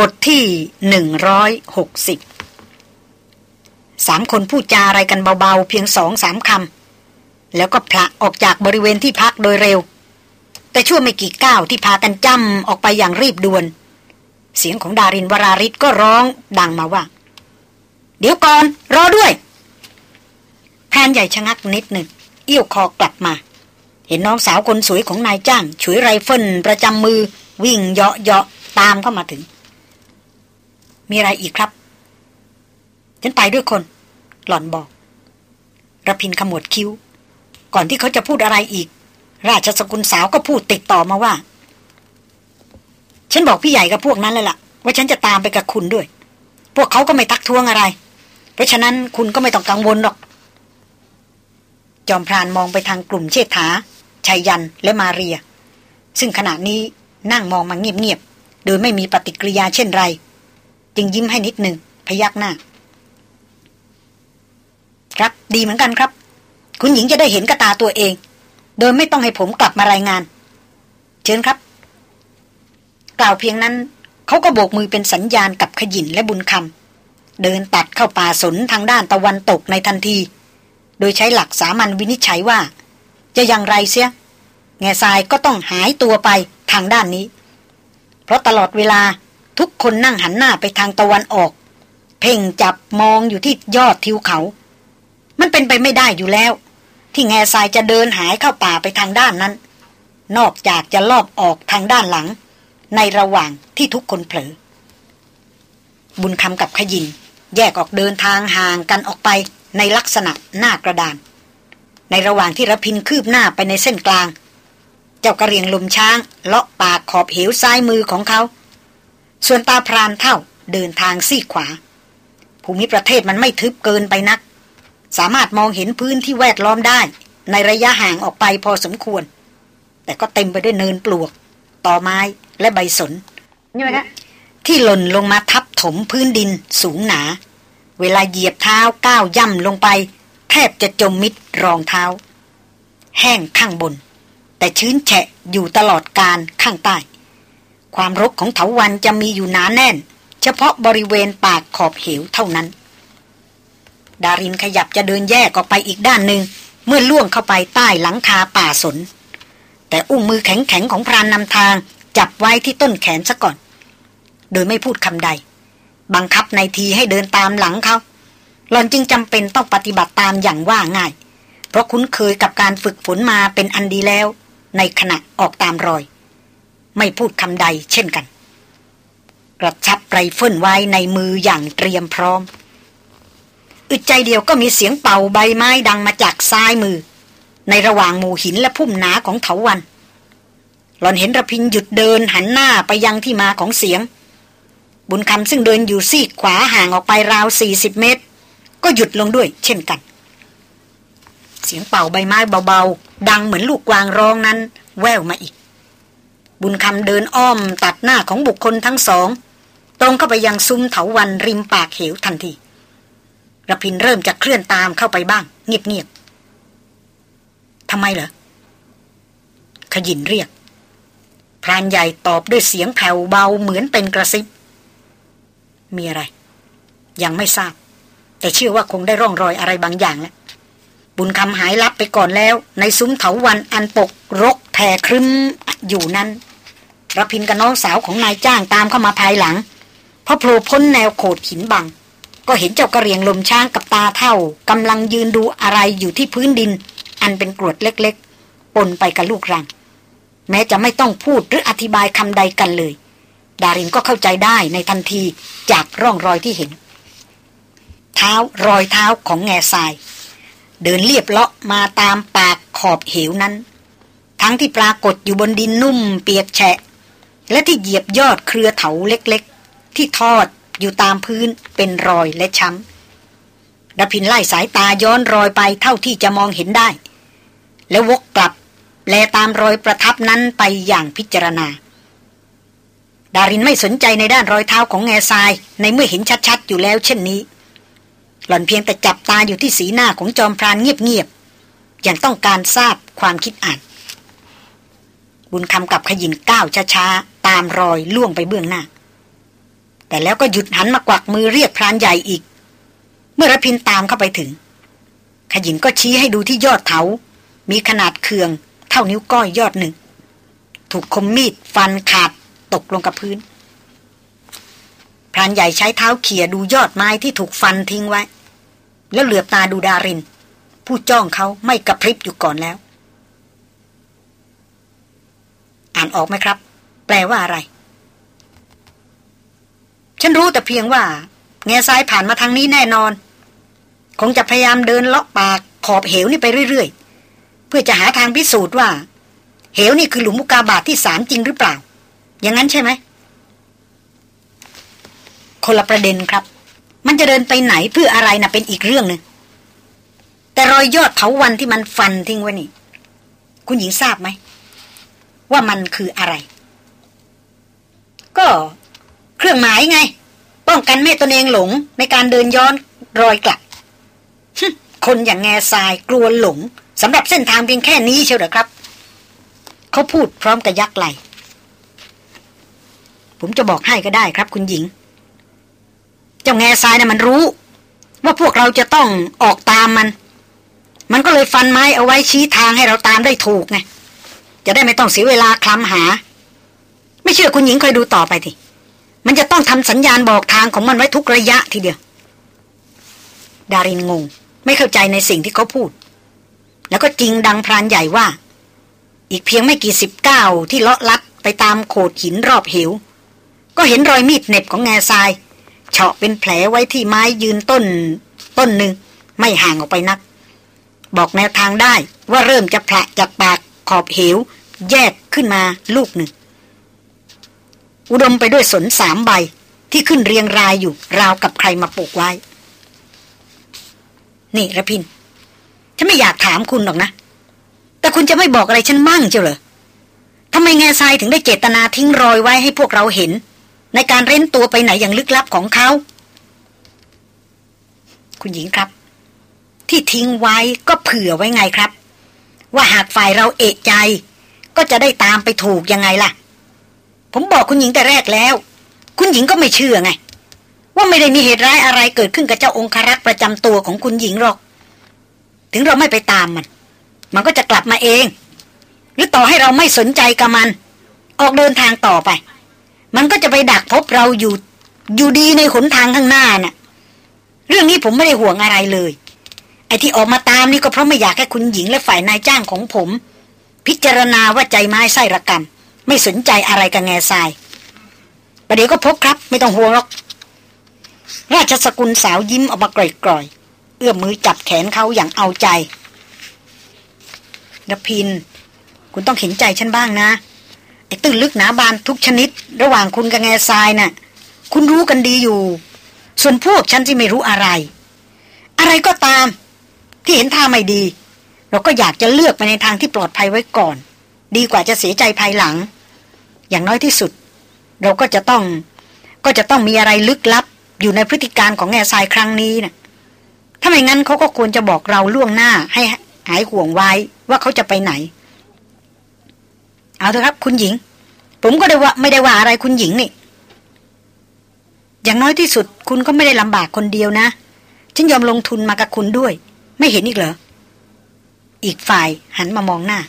บทที่หนึ่งร้อยหกสิบสามคนพูดจาอะไรกันเบาๆ เพียงสองสามคำ แล้วก็ผละออกจากบริเวณที่พักโดยเร็ว แต่ชั่วไม่กี่ก้าวที่พากันจ้ำออกไปอย่างรีบด่วน เสียงของดารินวราริศก็ร้องดังมาว่า เดี๋ยวก่อน รอด้วยพรานใหญ่ชะงักนิดหนึ่งเอี้ยวคอกลับมา เห็นน้องสาวคนสวยของนายจ้างฉวยไรเฟิลประจำมือวิ่งเหาะเหาะตามเข้ามาถึง มีอะไรอีกครับ ฉันไปด้วยคน หล่อนบอกระพินขมวดคิ้ว ก่อนที่เขาจะพูดอะไรอีก ราชสกุลสาวก็พูดติดต่อมาว่า ฉันบอกพี่ใหญ่กับพวกนั้นเลยล่ะ ว่าฉันจะตามไปกับคุณด้วย พวกเขาก็ไม่ทักท้วงอะไร เพราะฉะนั้นคุณก็ไม่ต้องกังวลหรอก จอมพรานมองไปทางกลุ่มเชษฐาชัยยันและมาเรีย ซึ่งขณะนี้นั่งมองมาเงียบๆโดยไม่มีปฏิกิริยาเช่นไร จึงยิ้มให้นิดหนึ่งพยักหน้า ครับดีเหมือนกันครับ คุณหญิงจะได้เห็นกระตาตัวเอง โดยไม่ต้องให้ผมกลับมารายงาน เชิญครับ กล่าวเพียงนั้น เขาก็โบกมือเป็นสัญญาณกับขยินและบุญคำเดินตัดเข้าป่าสนทางด้านตะวันตกในทันที โดยใช้หลักสามัญวินิจฉัยว่า จะอย่างไรเสีย แง่ทรายก็ต้องหายตัวไปทางด้านนี้ เพราะตลอดเวลา ทุกคนนั่งหันหน้าไปทางตะวันออก เพ่งจับมองอยู่ที่ยอดทิวเขา มันเป็นไปไม่ได้อยู่แล้ว ที่แง่ทรายจะเดินหายเข้าป่าไปทางด้านนั้น นอกจากจะลอบออกทางด้านหลัง ในระหว่างที่ทุกคนเผลอบุญคำกับขยิน แยกออกเดินทางห่างกันออกไปในลักษณะหน้ากระดาน ในระหว่างที่ระพินคืบหน้าไปในเส้นกลาง เจ้ากระเรียงลมช้างเลาะปากขอบเหวซ้ายมือของเขา ส่วนตาพรานเท่าเดินทางซีกขวา ภูมิประเทศมันไม่ทึบเกินไปนัก สามารถมองเห็นพื้นที่แวดล้อมได้ ในระยะห่างออกไปพอสมควร แต่ก็เต็มไปด้วยเนินปลวก ต่อไม้และใบสนนี่ไหมคะที่หล่นลงมาทับถมพื้นดินสูงหนา เวลาเหยียบเท้าก้าวย่ำลงไป แทบจะจมมิดรองเท้า แห้งข้างบน แต่ชื้นแฉะอยู่ตลอดการข้างใต้ ความรกของเถาวันจะมีอยู่หนาแน่น เฉพาะบริเวณปากขอบเหวเท่านั้น ดารินขยับจะเดินแยกออกไปอีกด้านหนึ่ง เมื่อล่วงเข้าไปใต้หลังคาป่าสน แต่อุ้งมือแข็งๆของพรานนำทาง จับไว้ที่ต้นแขนซะก่อน โดยไม่พูดคำใด บังคับในายทีให้เดินตามหลังเขาหลอนจึงจำเป็นต้องปฏิบัติตามอย่างว่าง่าย เพราะคุ้นเคยกับการฝึกฝนมาเป็นอันดีแล้ว ในขณะออกตามรอย ไม่พูดคำใดเช่นกันกระชับไรเฟิลไว้ในมืออย่างเตรียมพร้อม อึดใจเดียวก็มีเสียงเป่าใบไม้ดังมาจากซ้ายมือ ในระหว่างหมู่หินและพุ่มหนาของเถาวัน หลอนเห็นระพินหยุดเดินหันหน้าไปยังที่มาของเสียง บุญคำซึ่งเดินอยู่ซีกขวาห่างออกไปราวสี่สิบเมตร ก็หยุดลงด้วยเช่นกัน เสียงเป่าใบไม้เบาๆ ดังเหมือนลูกกวางร้องนั้น แววมาอีก บุญคำเดินอ้อมตัดหน้าของบุคคลทั้งสอง ตรงเข้าไปยังซุ้มเถาวันริมปากเหวทันทีระพินเริ่มจะเคลื่อนตามเข้าไปบ้าง เงียบๆทำไมเหรอขยินเรียก พรานใหญ่ตอบด้วยเสียงแผ่วเบาเหมือนเป็นกระซิบ มีอะไร ยังไม่ทราบ แต่เชื่อว่าคงได้ร่องรอยอะไรบางอย่างแล้วบุญคำหายลับไปก่อนแล้ว ในซุ้มเถาวันอันปกรกแผ่ครึ้มอยู่นั้น ระพินกับน้องสาวของนายจ้างตามเข้ามาภายหลังพอโผล่พ้นแนวโขดหินบัง ก็เห็นเจ้ากระเรียงลมช้างกับตาเท่ากำลังยืนดูอะไรอยู่ที่พื้นดิน อันเป็นกรวดเล็กๆ ปนไปกับลูกรัง แม้จะไม่ต้องพูดหรืออธิบายคำใดกันเลย ดารินก็เข้าใจได้ในทันทีจากร่องรอยที่เห็น เท้ารอยเท้าของแง่ทราย เดินเรียบเลาะมาตามปากขอบเหวนั้น ทั้งที่ปรากฏอยู่บนดินนุ่มเปียกแฉะ และที่เหยียบยอดเครือเถาเล็กๆ ที่ทอดอยู่ตามพื้นเป็นรอยและช้ำดาพินไล่สายตาย้อนรอยไปเท่าที่จะมองเห็นได้ แล้ววกกลับ แลตามรอยประทับนั้นไปอย่างพิจารณา ดารินไม่สนใจในด้านรอยเท้าของแง่ทรายในเมื่อเห็นชัดๆอยู่แล้วเช่นนี้ หล่อนเพียงแต่จับตาอยู่ที่สีหน้าของจอมพรานเงียบๆอย่างต้องการทราบความคิดอ่านบุญคำกับขยินก้าวช้าๆ ตามรอยล่วงไปเบื้องหน้า แต่แล้วก็หยุดหันมากวักมือเรียกพรานใหญ่อีก เมื่อระพินตามเข้าไปถึง ขยินก็ชี้ให้ดูที่ยอดเถา มีขนาดเคือง เท่านิ้วก้อยยอดหนึ่ง ถูกคมมีดฟันขาดตกลงกับพื้นพรานใหญ่ใช้เท้าเขี่ยดูยอดไม้ที่ถูกฟันทิ้งไว้ แล้วเหลือบตาดูดาริน ผู้จ้องเขาไม่กระพริบอยู่ก่อนแล้ว อ่านออกไหมครับ แปลว่าอะไร ฉันรู้แต่เพียงว่า แง่ซ้ายผ่านมาทางนี้แน่นอน คงจะพยายามเดินเลาะปากขอบเหวนี่ไปเรื่อยๆ เพื่อจะหาทางพิสูจน์ว่า เหวนี่คือหลุมมุกาบาทที่สามจริงหรือเปล่า อย่างนั้นใช่ไหม คนละประเด็นครับ มันจะเดินไปไหนเพื่ออะไรนะ่ะเป็นอีกเรื่องหนึ่งแต่รอยยอดเถาวันที่มันฟันทิ้งไว้นี่ คุณหญิงทราบไหม ว่ามันคืออะไร ก็เครื่องหมายไง ป้องกันแม่ตนเองหลงในการเดินย้อนรอยกลับคนอย่างแง่ทรายกลัวหลงสำหรับเส้นทางเพียงแค่นี้เชียวหรอครับ เขาพูดพร้อมกับยักไหลผมจะบอกให้ก็ได้ครับคุณหญิง เจ้าแง่ทรายนะ่ะมันรู้ ว่าพวกเราจะต้องออกตามมัน มันก็เลยฟันไม้เอาไว้ชี้ทางให้เราตามได้ถูกไงจะได้ไม่ต้องเสียเวลาคลำหา ไม่เชื่อคุณหญิงคอยดูต่อไปทีมันจะต้องทำสัญญาณบอกทางของมันไว้ทุกระยะทีเดียว ดารินงง ไม่เข้าใจในสิ่งที่เขาพูด แล้วก็จริงดังพรานใหญ่ว่า อีกเพียงไม่กี่สิบเก้าที่เลาะลัดไปตามโขดหินรอบเหว ก็เห็นรอยมีดเน็บของแง่ทรายเฉาะเป็นแผลไว้ที่ไม้ยืนต้น ต้นหนึ่งไม่ห่างออกไปนัก บอกแนวทางได้ว่าเริ่มจะแผละจากปากขอบเหว แยกขึ้นมาลูกหนึ่ง อุดมไปด้วยสนสามใบที่ขึ้นเรียงรายอยู่ราวกับใครมาปลูกไว้ นี่ระพิน ฉันไม่อยากถามคุณหรอกนะ แต่คุณจะไม่บอกอะไรฉันมั่งเจ้าเหรอทำไมแง่ทรายถึงได้เจตนาทิ้งรอยไว้ให้พวกเราเห็น ในการเร้นตัวไปไหนอย่างลึกลับของเขา คุณหญิงครับ ที่ทิ้งไว้ก็เผื่อไว้ไงครับ ว่าหากฝ่ายเราเอะใจ ก็จะได้ตามไปถูกยังไงล่ะ ผมบอกคุณหญิงแต่แรกแล้ว คุณหญิงก็ไม่เชื่อไง ว่าไม่ได้มีเหตุร้ายอะไรเกิดขึ้นกับเจ้าองครักษ์ประจำตัวของคุณหญิงหรอก ถึงเราไม่ไปตามมัน มันก็จะกลับมาเอง หรือต่อให้เราไม่สนใจกับมัน ออกเดินทางต่อไป มันก็จะไปดักพบเราอยู่อยู่ดีในขนทางข้างหน้าน่ะ เรื่องนี้ผมไม่ได้ห่วงอะไรเลย ไอ้ที่ออกมาตามนี่ก็เพราะไม่อยากให้คุณหญิงและฝ่ายนายจ้างของผม พิจารณาว่าใจไม้ไส้ระกรรม ไม่สนใจอะไรกับแง่ทรายประเดี๋ยวก็พบครับ ไม่ต้องห่วงหรอก ราชสกุลสาวยิ้มออกมากร่อยๆ เอื้อมมือจับแขนเขาอย่างเอาใจดพิน คุณต้องเห็นใจฉันบ้างนะ ไอ้ตื้นลึกหนาบานทุกชนิด ระหว่างคุณกับแง่ทรายนะ่ะ คุณรู้กันดีอยู่ ส่วนพวกฉันที่ไม่รู้อะไร อะไรก็ตาม ที่เห็นท่าไม่ดี เราก็อยากจะเลือกไปในทางที่ปลอดภัยไว้ก่อน ดีกว่าจะเสียใจภายหลัง อย่างน้อยที่สุด เราก็จะต้องก็จะต้องมีอะไรลึกลับ อยู่ในพฤติการของแง่ทรายครั้งนี้นะ่ะถ้าไม่งั้นเขาก็ควรจะบอกเราล่วงหน้าให้หายห่วงไว้ว่าเขาจะไปไหน เอาเถอะครับ คุณหญิง ผมก็ได้ว่าไม่ได้ว่าอะไรคุณหญิงนี่ อย่างน้อยที่สุด คุณก็ไม่ได้ลำบากคนเดียวนะ ฉันยอมลงทุนมากับคุณด้วย ไม่เห็นอีกเหรอ อีกฝ่ายหันมามองหน้า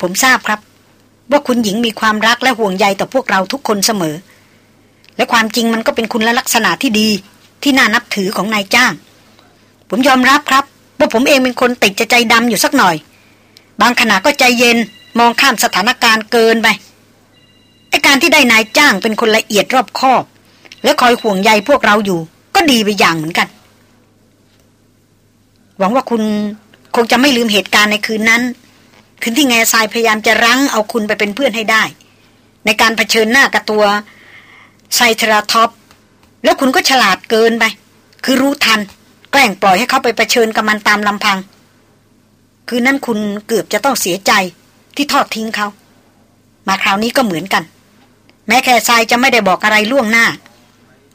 ผมทราบครับ ว่าคุณหญิงมีความรักและห่วงใยต่อพวกเราทุกคนเสมอ และความจริงมันก็เป็นคุณลักษณะที่ดีที่น่านับถือของนายจ้าง ผมยอมรับครับว่าผมเองเป็นคนติดใจใจดำอยู่สักหน่อย บางขณะก็ใจเย็นมองข้ามสถานการณ์เกินไปไอการที่ได้นายจ้างเป็นคนละเอียดรอบคอบ และคอยห่วงใยพวกเราอยู่ ก็ดีไปอย่างเหมือนกัน หวังว่าคุณคงจะไม่ลืมเหตุการณ์ในคืนนั้น คืนที่แง่ทรายพยายามจะรั้งเอาคุณไปเป็นเพื่อนให้ได้ ในการเผชิญหน้ากับตัวไซทราท็อปแล้วคุณก็ฉลาดเกินไป คือรู้ทัน แกล้งปล่อยให้เขาไปเผชิญกับมันตามลำพัง คืนนั้นคุณเกือบจะต้องเสียใจที่ทอดทิ้งเขา มาคราวนี้ก็เหมือนกัน แม้แค่ทรายจะไม่ได้บอกอะไรล่วงหน้า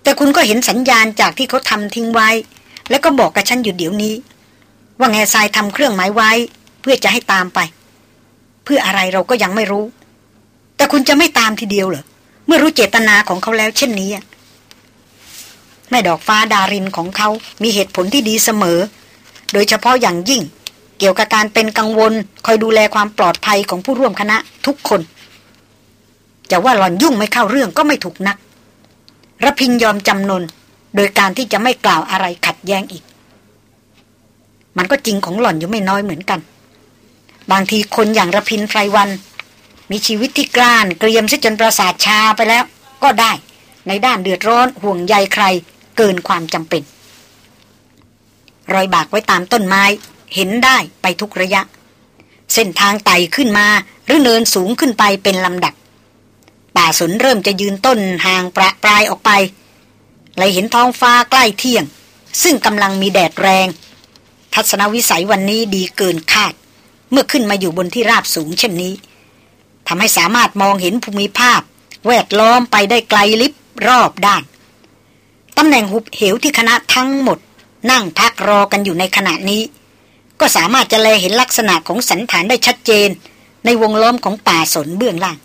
แต่คุณก็เห็นสัญญาณจากที่เขาทำทิ้งไว้ แล้วก็บอกกับฉันอยู่เดี๋ยวนี้ ว่าแง่ทรายทำเครื่องหมายไว้ เพื่อจะให้ตามไป พื่ออะไรเราก็ยังไม่รู้ แต่คุณจะไม่ตามทีเดียวเหรอ เมื่อรู้เจตนาของเขาแล้วเช่นนี้แม่ดอกฟ้าดารินของเขา มีเหตุผลที่ดีเสมอ โดยเฉพาะอย่างยิ่ง เกี่ยวกับการเป็นกังวล คอยดูแลความปลอดภัยของผู้ร่วมคณะทุกคนจะว่าหล่อนยุ่งไม่เข้าเรื่องก็ไม่ถูกนักระพินยอมจำนน โดยการที่จะไม่กล่าวอะไรขัดแย้งอีก มันก็จริงของหล่อนอยู่ไม่น้อยเหมือนกัน บางทีคนอย่างระพินไพรวัน มีชีวิตที่กล้านเกรียมซะจนประสาทชาไปแล้ว ก็ได้ ในด้านเดือดร้อนห่วงใยใคร เกินความจำเป็น รอยบากไว้ตามต้นไม้ เห็นได้ไปทุกระยะ เส้นทางไต่ขึ้นมา หรือเนินสูงขึ้นไปเป็นลำดับ ป่าสนเริ่มจะยืนต้นห่างประปลายออกไปเลยเห็นท้องฟ้าใกล้เที่ยง ซึ่งกำลังมีแดดแรง ทัศนวิสัยวันนี้ดีเกินคาด เมื่อขึ้นมาอยู่บนที่ราบสูงเช่นนี้ทำให้สามารถมองเห็นภูมิภาพ แวดล้อมไปได้ไกลลิบรอบด้านตำแหน่งหุบเหวที่คณะทั้งหมด นั่งพักรอกันอยู่ในขณะนี้ ก็สามารถจะแลเห็นลักษณะของสันฐานได้ชัดเจน ในวงล้อมของป่าสนเบื้องล่าง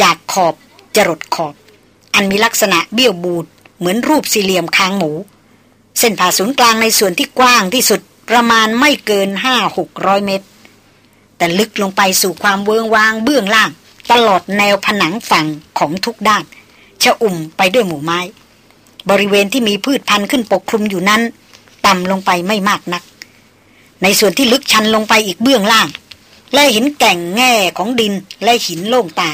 จากขอบจรดขอบ อันมีลักษณะเบี้ยวบูดเหมือนรูปสี่เหลี่ยมคางหมู เส้นผ่าศูนย์กลางในส่วนที่กว้างที่สุดประมาณไม่เกินห้าหกร้อยเมตร แต่ลึกลงไปสู่ความเวิงวางเบื้องล่าง ตลอดแนวผนังฝั่งของทุกด้าน ชะอุ่มไปด้วยหมู่ไม้ บริเวณที่มีพืชพันธุ์ขึ้นปกคลุมอยู่นั้น ต่ำลงไปไม่มากนัก ในส่วนที่ลึกชันลงไปอีกเบื้องล่าง และเห็นแก่งแง่ของดินและหินโล่งตา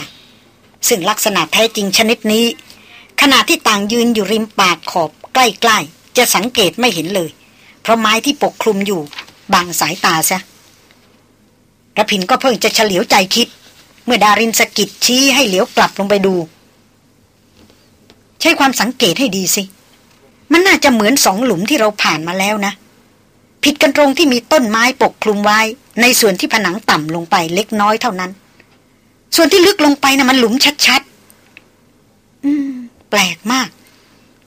ซึ่งลักษณะแท้จริงชนิดนี้ ขณะที่ต่างยืนอยู่ริมปากขอบใกล้ๆจะสังเกตไม่เห็นเลย เพราะไม้ที่ปกคลุมอยู่บางสายตาซะ ระพินก็เพิ่งจะเฉลียวใจคิด เมื่อดารินสกิดชี้ให้เหลียวกลับลงไปดู ใช้ความสังเกตให้ดีสิ มันน่าจะเหมือนสองหลุมที่เราผ่านมาแล้วนะ ผิดกันตรงที่มีต้นไม้ปกคลุมไว้ ในส่วนที่ผนังต่ำลงไปเล็กน้อยเท่านั้น ส่วนที่ลึกลงไปนะ่ะมันหลุมชัดๆ อืม แปลกมาก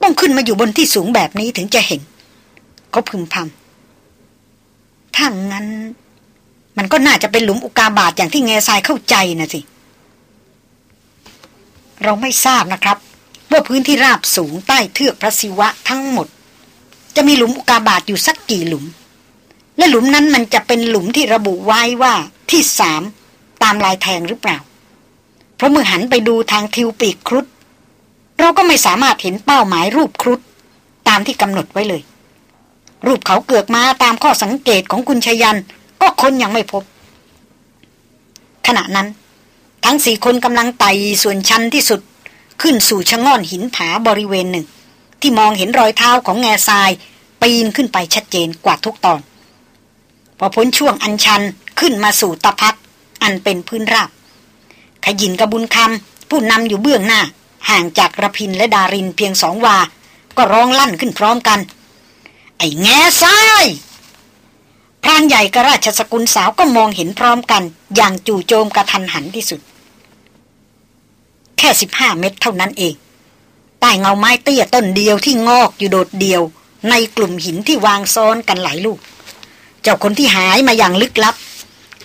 ต้องขึ้นมาอยู่บนที่สูงแบบนี้ถึงจะเห็น เขาพึมพำถ้างั้น มันก็น่าจะเป็นหลุมอุกาบาตอย่างที่แง่ทรายเข้าใจนะสิ เราไม่ทราบนะครับ ว่าพื้นที่ราบสูงใต้เทือกพระศิวะทั้งหมด จะมีหลุมอุกาบาตอยู่สักกี่หลุม และหลุมนั้นมันจะเป็นหลุมที่ระบุไว้ว่าที่สามตามลายแทงหรือเปล่า เพราะเมื่อหันไปดูทางทิวปีกครุฑเราก็ไม่สามารถเห็นเป้าหมายรูปครุฑตามที่กำหนดไว้เลย รูปเขาเกือกมาตามข้อสังเกตของคุณชยัน ก็คนยังไม่พบ ขณะนั้น ทั้งสี่คนกำลังไต่ส่วนชันที่สุดขึ้นสู่ชะง่อนหินผาบริเวณหนึ่ง ที่มองเห็นรอยเท้าของแง่ทราย ปีนขึ้นไปชัดเจนกว่าทุกตอน พอพ้นช่วงอันชันขึ้นมาสู่ตะพัดอันเป็นพื้นราบ ขยินกระบุญคำผู้นำอยู่เบื้องหน้า ห่างจากระพินและดารินเพียงสองวา ก็ร้องลั่นขึ้นพร้อมกัน ไอ้แง่ซ้าย พรานใหญ่กับราชสกุลสาวก็มองเห็นพร้อมกัน อย่างจู่โจมกระทันหันที่สุด แค่สิบห้าเมตรเท่านั้นเองใต้เงาไม้เตี้ยต้นเดียวที่งอกอยู่โดดเดียว ในกลุ่มหินที่วางซ้อนกันหลายลูก เจ้าคนที่หายมาอย่างลึกลับ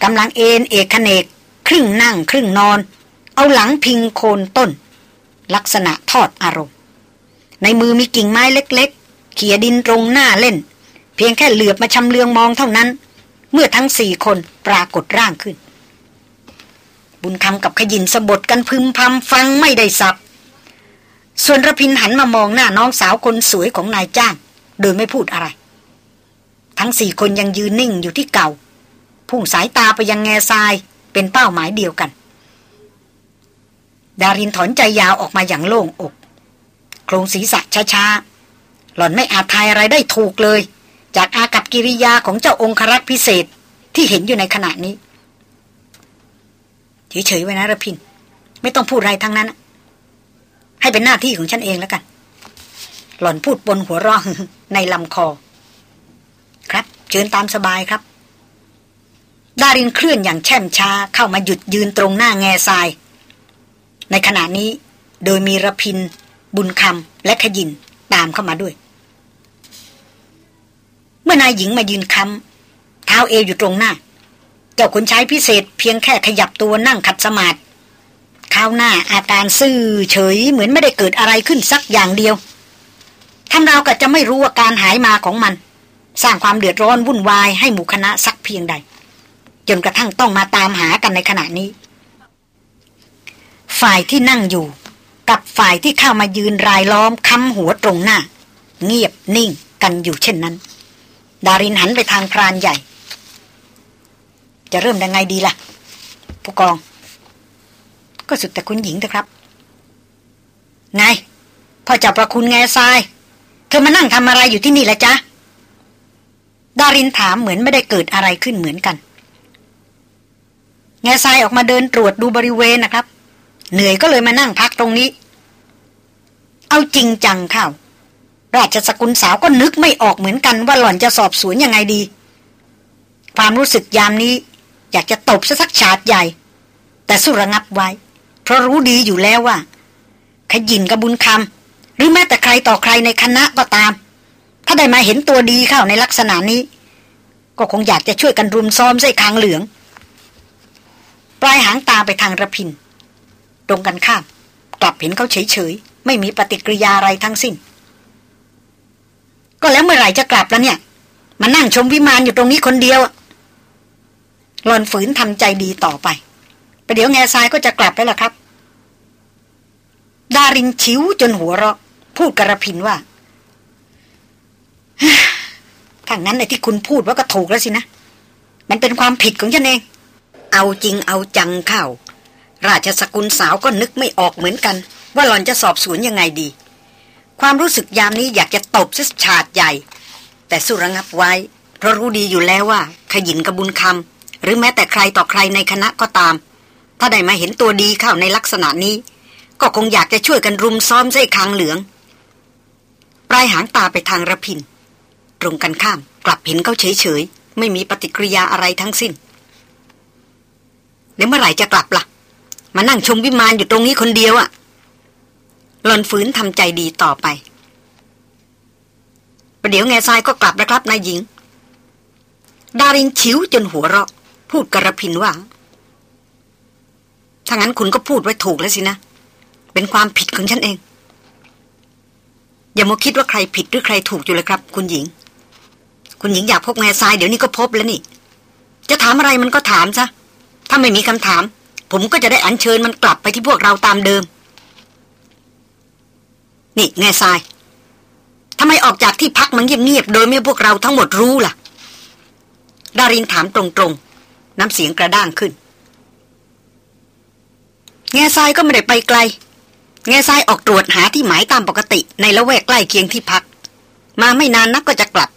กำลังเอนเอกเนก ครึ่งนั่งครึ่งนอน เอาหลังพิงโคนต้น ลักษณะทอดอารมณ์ ในมือมีกิ่งไม้เล็ก ๆ เขี่ยดินตรงหน้าเล่น เพียงแค่เหลือบมาชำเลืองมองเท่านั้น เมื่อทั้งสี่คนปรากฏร่างขึ้น บุญคำกับขยินสะบดกันพึมพำฟังไม่ได้สับ ส่วนระพินหันมามองหน้าน้องสาวคนสวยของนายจ้าง โดยไม่พูดอะไร ทั้งสี่คนยังยืนนิ่งอยู่ที่เก่า พุ่งสายตาไปยังแง่ทรายเป็นเป้าหมายเดียวกัน ดารินถอนใจยาวออกมาอย่างโล่งอก โครงศีรษะช้าๆ หล่อนไม่อาจทายอะไรได้ถูกเลย จากอากับกิริยาของเจ้าองครักษ์พิเศษที่เห็นอยู่ในขณะนี้ เฉยๆไว้นะระพิน ไม่ต้องพูดอะไรทั้งนั้น ให้เป็นหน้าที่ของฉันเองแล้วกัน หล่อนพูดบนหัวเราะในลำคอ ครับเชิญตามสบายครับ ดารินเคลื่อนอย่างแช่มช้าเข้ามาหยุดยืนตรงหน้าแง่ทราย ในขณะนี้โดยมีระพิน บุญคำและขยินตามเข้ามาด้วย เมื่อนายหญิงมายืนคำเท้าเอวอยู่ตรงหน้า เจ้าคนใช้พิเศษเพียงแค่ขยับตัวนั่งขัดสมาธิเท้าหน้าอาการซื่อเฉยเหมือนไม่ได้เกิดอะไรขึ้นสักอย่างเดียวทำเราก็จะไม่รู้ว่าการหายมาของมัน สร้างความเดือดร้อนวุ่นวายให้หมู่คณะสักเพียงใด จนกระทั่งต้องมาตามหากันในขณะนี้ ฝ่ายที่นั่งอยู่ กับฝ่ายที่เข้ามายืนรายล้อมค้ำหัวตรงหน้า เงียบนิ่งกันอยู่เช่นนั้น ดารินหันไปทางพรานใหญ่ จะเริ่มยังไงดีล่ะ ผู้กอง ก็สุดแต่คุณหญิงเถอะครับ ไงพ่อเจ้าประคุณแง่ทราย เธอมานั่งทำอะไรอยู่ที่นี่ละจ๊ะ ดารินถามเหมือนไม่ได้เกิดอะไรขึ้นเหมือนกัน แง่ทรายออกมาเดินตรวจดูบริเวณนะครับ เหนื่อยก็เลยมานั่งพักตรงนี้ เอาจริงจังเข้า ราชสกุลสาวก็นึกไม่ออกเหมือนกันว่าหล่อนจะสอบสวนยังไงดี ความรู้สึกยามนี้ อยากจะตบซะสักฉาดใหญ่ แต่สู้ระงับไว้ เพราะรู้ดีอยู่แล้วว่า ขยินกระบุญคำหรือแม้แต่ใครต่อใครในคณะก็ตาม ถ้าได้มาเห็นตัวดีเข้าในลักษณะนี้ ก็คงอยากจะช่วยกันรุมซ้อมใส่คางเหลือง ปลายหางตาไปทางระพิน ตรงกันข้าม กลับเห็นเขาเฉยๆไม่มีปฏิกิริยาอะไรทั้งสิ้น ก็แล้วเมื่อไหร่จะกลับแล้วเนี่ย มานั่งชมวิมานอยู่ตรงนี้คนเดียวหลอนฝืนทำใจดีต่อไปประเดี๋ยวแง่ทรายก็จะกลับแล้วล่ะครับ ดารินชิวจนหัวเราะ พูดกระพินว่าถ้างั้นไอ้ที่คุณพูดว่าก็ถูกแล้วสินะ มันเป็นความผิดของฉันเอง เอาจริงเอาจังเข้า ราชสกุลสาวก็นึกไม่ออกเหมือนกัน ว่าหล่อนจะสอบสวนยังไงดี ความรู้สึกยามนี้อยากจะตบซะฉาดใหญ่ แต่สุระงับไว้ เพราะรู้ดีอยู่แล้วว่า ขยินกระบุญคำหรือแม้แต่ใครต่อใครในคณะก็ตาม ถ้าได้มาเห็นตัวดีเข้าในลักษณะนี้ ก็คงอยากจะช่วยกันรุมซ้อมเส้คางเหลือง ปลายหางตาไปทางระพิน ตรงกันข้ามกลับเห็นเขาเฉยๆ ไม่มีปฏิกิริยาอะไรทั้งสิ้นเดี๋ยวเมื่อไหร่จะกลับละ่ะ มานั่งชมวิมานอยู่ตรงนี้คนเดียวอะ่ะ หลอนฝืนทำใจดีต่อไป ประเดี๋ยวแง่ทรายก็กลับนะครับนายหญิง ดารินชิวจนหัวเราะ พูดกระพินว่า ถ้างั้นคุณก็พูดไว้ถูกแล้วสินะ เป็นความผิดของฉันเอง อย่ามาคิดว่าใครผิดหรือใครถูกอยู่เลยครับ คุณหญิง คุณหญิงอยากพบแง่ทรายเดี๋ยวนี้ก็พบแล้วนี่ จะถามอะไรมันก็ถามซะ ถ้าไม่มีคำถาม ผมก็จะได้อัญเชิญมันกลับไปที่พวกเราตามเดิม นี่แง่ทรายทำไมออกจากที่พักมันเงียบๆโดยไม่พวกเราทั้งหมดรู้ล่ะ ดารินถามตรงๆ น้ำเสียงกระด้างขึ้น แง่ทรายก็ไม่ได้ไปไกล แง่ทรายออกตรวจหาที่หมายตามปกติในละแวกใกล้เคียงที่พัก มาไม่นานนักก็จะกลับ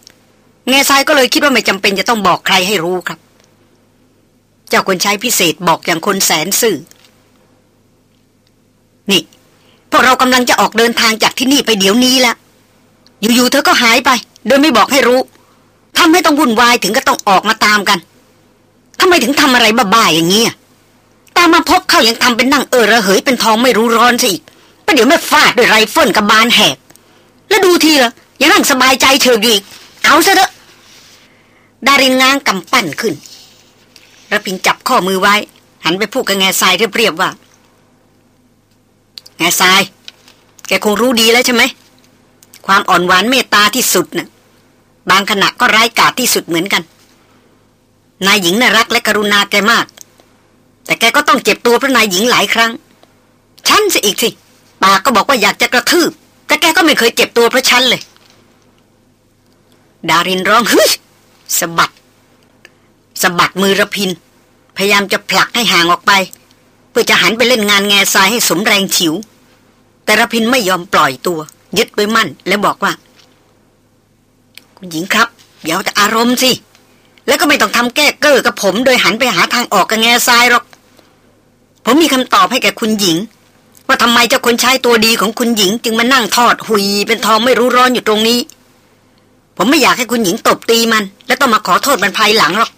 แง่ทรายก็เลยคิดว่าไม่จำเป็นจะต้องบอกใครให้รู้ครับ เจ้าคนใช้พิเศษบอกอย่างคนแสนซื่อนี่ พวกเรากำลังจะออกเดินทางจากที่นี่ไปเดี๋ยวนี้แล้วอยู่ๆเธอก็หายไป โดยไม่บอกให้รู้ทำให้ต้องวุ่นวายถึงก็ต้องออกมาตามกันทำไมถึงทำอะไรบ้าๆอย่างนี้ตามมาพบเข้ายังทำเป็นนั่งเออระเหยเป็นทองไม่รู้ร้อนซะอีกประเดี๋ยวแม่ฟาดด้วยไรเฟิลกับบานแหกแล้วดูทีละยังนั่งสบายใจเฉยอีก เอาซะเถอะดารินง้างกำปั้นขึ้นระพินจับข้อมือไว้ หันไปพูดกับแง่ทรายเรียบๆว่า แง่ทราย แกคงรู้ดีแล้วใช่ไหม ความอ่อนหวานเมตตาที่สุดนะ่ะ บางขณะก็ร้ายกาจที่สุดเหมือนกัน นายหญิงน่ารักและกรุณาแกมาก แต่แกก็ต้องเจ็บตัวเพราะนายหญิงหลายครั้ง ฉันสิอีกสิ ปากก็บอกว่าอยากจะกระทืบ แต่แกก็ไม่เคยเจ็บตัวเพราะฉันเลย ดารินร้องฮึสะบัดสะบัดมือระพิน พยายามจะผลักให้ห่างออกไป เพื่อจะหันไปเล่นงานแง่ทรายให้สมแรงฉิว แต่ระพินไม่ยอมปล่อยตัว ยึดไว้มั่น แล้วบอกว่า คุณหญิงครับอย่าแต่อารมณ์สิ แล้วก็ไม่ต้องทำแก้เก้อกับผม โดยหันไปหาทางออกกับแง่ทรายหรอก ผมมีคำตอบให้แก่คุณหญิง ว่าทำไมเจ้าคนใช้ตัวดีของคุณหญิง จึงมานั่งทอดหุยเป็นทองไม่รู้ร้อนอยู่ตรงนี้ ผมไม่อยากให้คุณหญิงตบตีมัน และต้องมาขอโทษมันภายหลังหรอก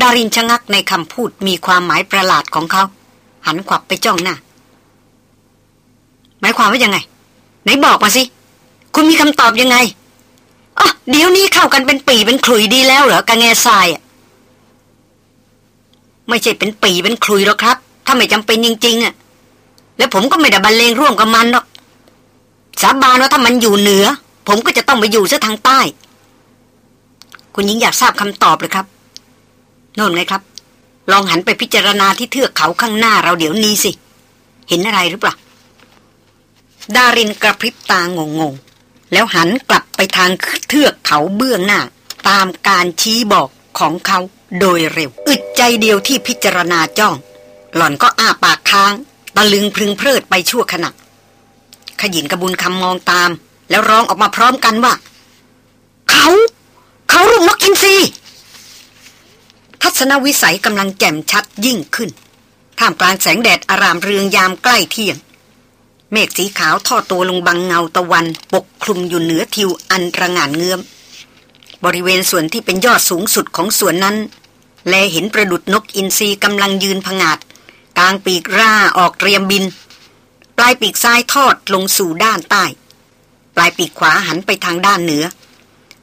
ดารินชะงักในคำพูดมีความหมายประหลาดของเขา หันขวับไปจ้องหน้า หมายความว่ายังไง ไหนบอกมาสิ คุณมีคำตอบยังไงอ๋อเดี๋ยวนี้เข้ากันเป็นปีเป็นขลุยดีแล้วเหรอกะแงทรายไม่ใช่เป็นปีเป็นขลุยหรอกครับ ถ้าไม่จำเป็นจริงๆอะ แล้วผมก็ไม่ได้บรรเลงร่วมกับมันหรอก สาบานว่าถ้ามันอยู่เหนือ ผมก็จะต้องไปอยู่ซะทางใต้ คุณหญิงอยากทราบคำตอบเลยครับ โน่นไงครับ ลองหันไปพิจารณาที่เทือกเขาข้างหน้าเราเดี๋ยวนี้สิ เห็นอะไรหรือเปล่า ดารินกระพริบตางงงแล้วหันกลับไปทางเทือกเขาเบื้องหน้า ตามการชี้บอกของเขาโดยเร็ว อึดใจเดียวที่พิจารณาจ้อง หล่อนก็อ้าปากค้าง ตะลึงพึงเพลิดไปชั่วขณะขยินกระบุญคำมองตาม แล้วร้องออกมาพร้อมกันว่า เขา เขาลูกนกอินทรี ทัศนวิสัยกำลังแจ่มชัดยิ่งขึ้น ท่ามกลางแสงแดดอารามเรืองยามใกล้เที่ยง เมฆสีขาวทอดตัวลงบังเงาตะวัน ปกคลุมอยู่เหนือทิวอันระงานเงื้อม บริเวณส่วนที่เป็นยอดสูงสุดของส่วนนั้น แลเห็นประดุดนกอินทรีกำลังยืนผงาดกลางปีกร่าออกเตรียมบิน ปลายปีกซ้ายทอดลงสู่ด้านใต้ ปลายปีกขวาหันไปทางด้านเหนือ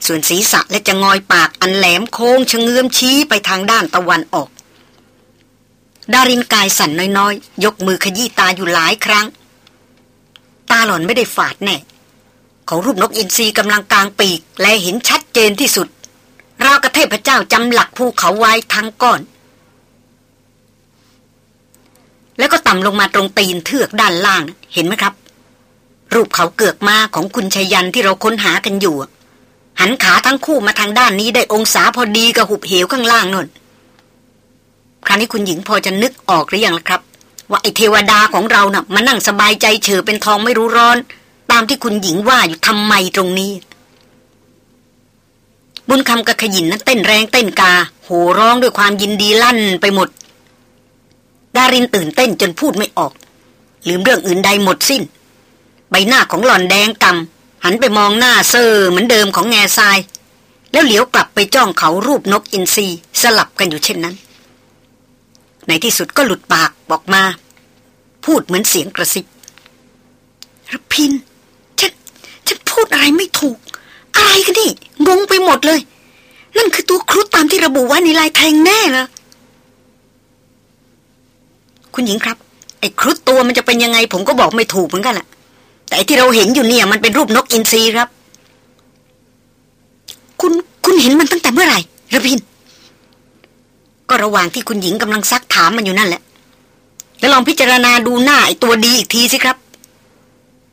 ส่วนศีรษะและจะงอยปากอันแหลมโค้งชะเงื้อมชี้ไปทางด้านตะวันออก ดารินกายสั่นน้อยๆ ยกมือขยี้ตาอยู่หลายครั้ง ตาหล่อนไม่ได้ฝาดแน่ของรูปนกอินทรีกำลังกลางปีก และเห็นชัดเจนที่สุดราวกระเทพเจ้าจำหลักภูเขาไว้ทั้งก้อน แล้วก็ต่ำลงมาตรงตีนเทือกด้านล่างเห็นไหมครับ รูปเขาเกือกมาของคุณชยันที่เราค้นหากันอยู่ หันขาทั้งคู่มาทางด้านนี้ได้องศาพอดีกับหุบเหวข้างล่างนนคราวนี้คุณหญิงพอจะนึกออกหรือยังล่ะครับ ว่าไอเทวดาของเรานะ่ะมานั่งสบายใจเฉยเป็นทองไม่รู้ร้อน ตามที่คุณหญิงว่าอยู่ทำไมตรงนี้ บุญคำกับขยินนั้นเต้นแรงเต้นกา โห่ร้องด้วยความยินดีลั่นไปหมด ดารินตื่นเต้นจนพูดไม่ออก ลืมเรื่องอื่นใดหมดสิ้น ใบหน้าของหล่อนแดงกำ หันไปมองหน้าเซอร์เหมือนเดิมของแง่ทราย แล้วเหลียวกลับไปจ้องเขารูปนกอินทรีสลับกันอยู่เช่นนั้น ในที่สุดก็หลุดปากบอกมา พูดเหมือนเสียงกระซิบรพินฉันฉันพูดอะไรไม่ถูก อะไรกันนี่งงไปหมดเลย นั่นคือตัวครุฑตามที่ระบุไว้ในลายแทงแน่เหรอคุณหญิงครับ ไอ้ครุฑตัวมันจะเป็นยังไง ผมก็บอกไม่ถูกเหมือนกันแหละ แต่ที่เราเห็นอยู่เนี่ย มันเป็นรูปนกอินทรีครับ คุณคุณเห็นมันตั้งแต่เมื่อไหร่ระพิน ก็ระหว่างที่คุณหญิงกำลังซักถามมันอยู่นั่นแหละ แล้วลองพิจารณาดูหน้าไอ้ตัวดีอีกทีสิครับ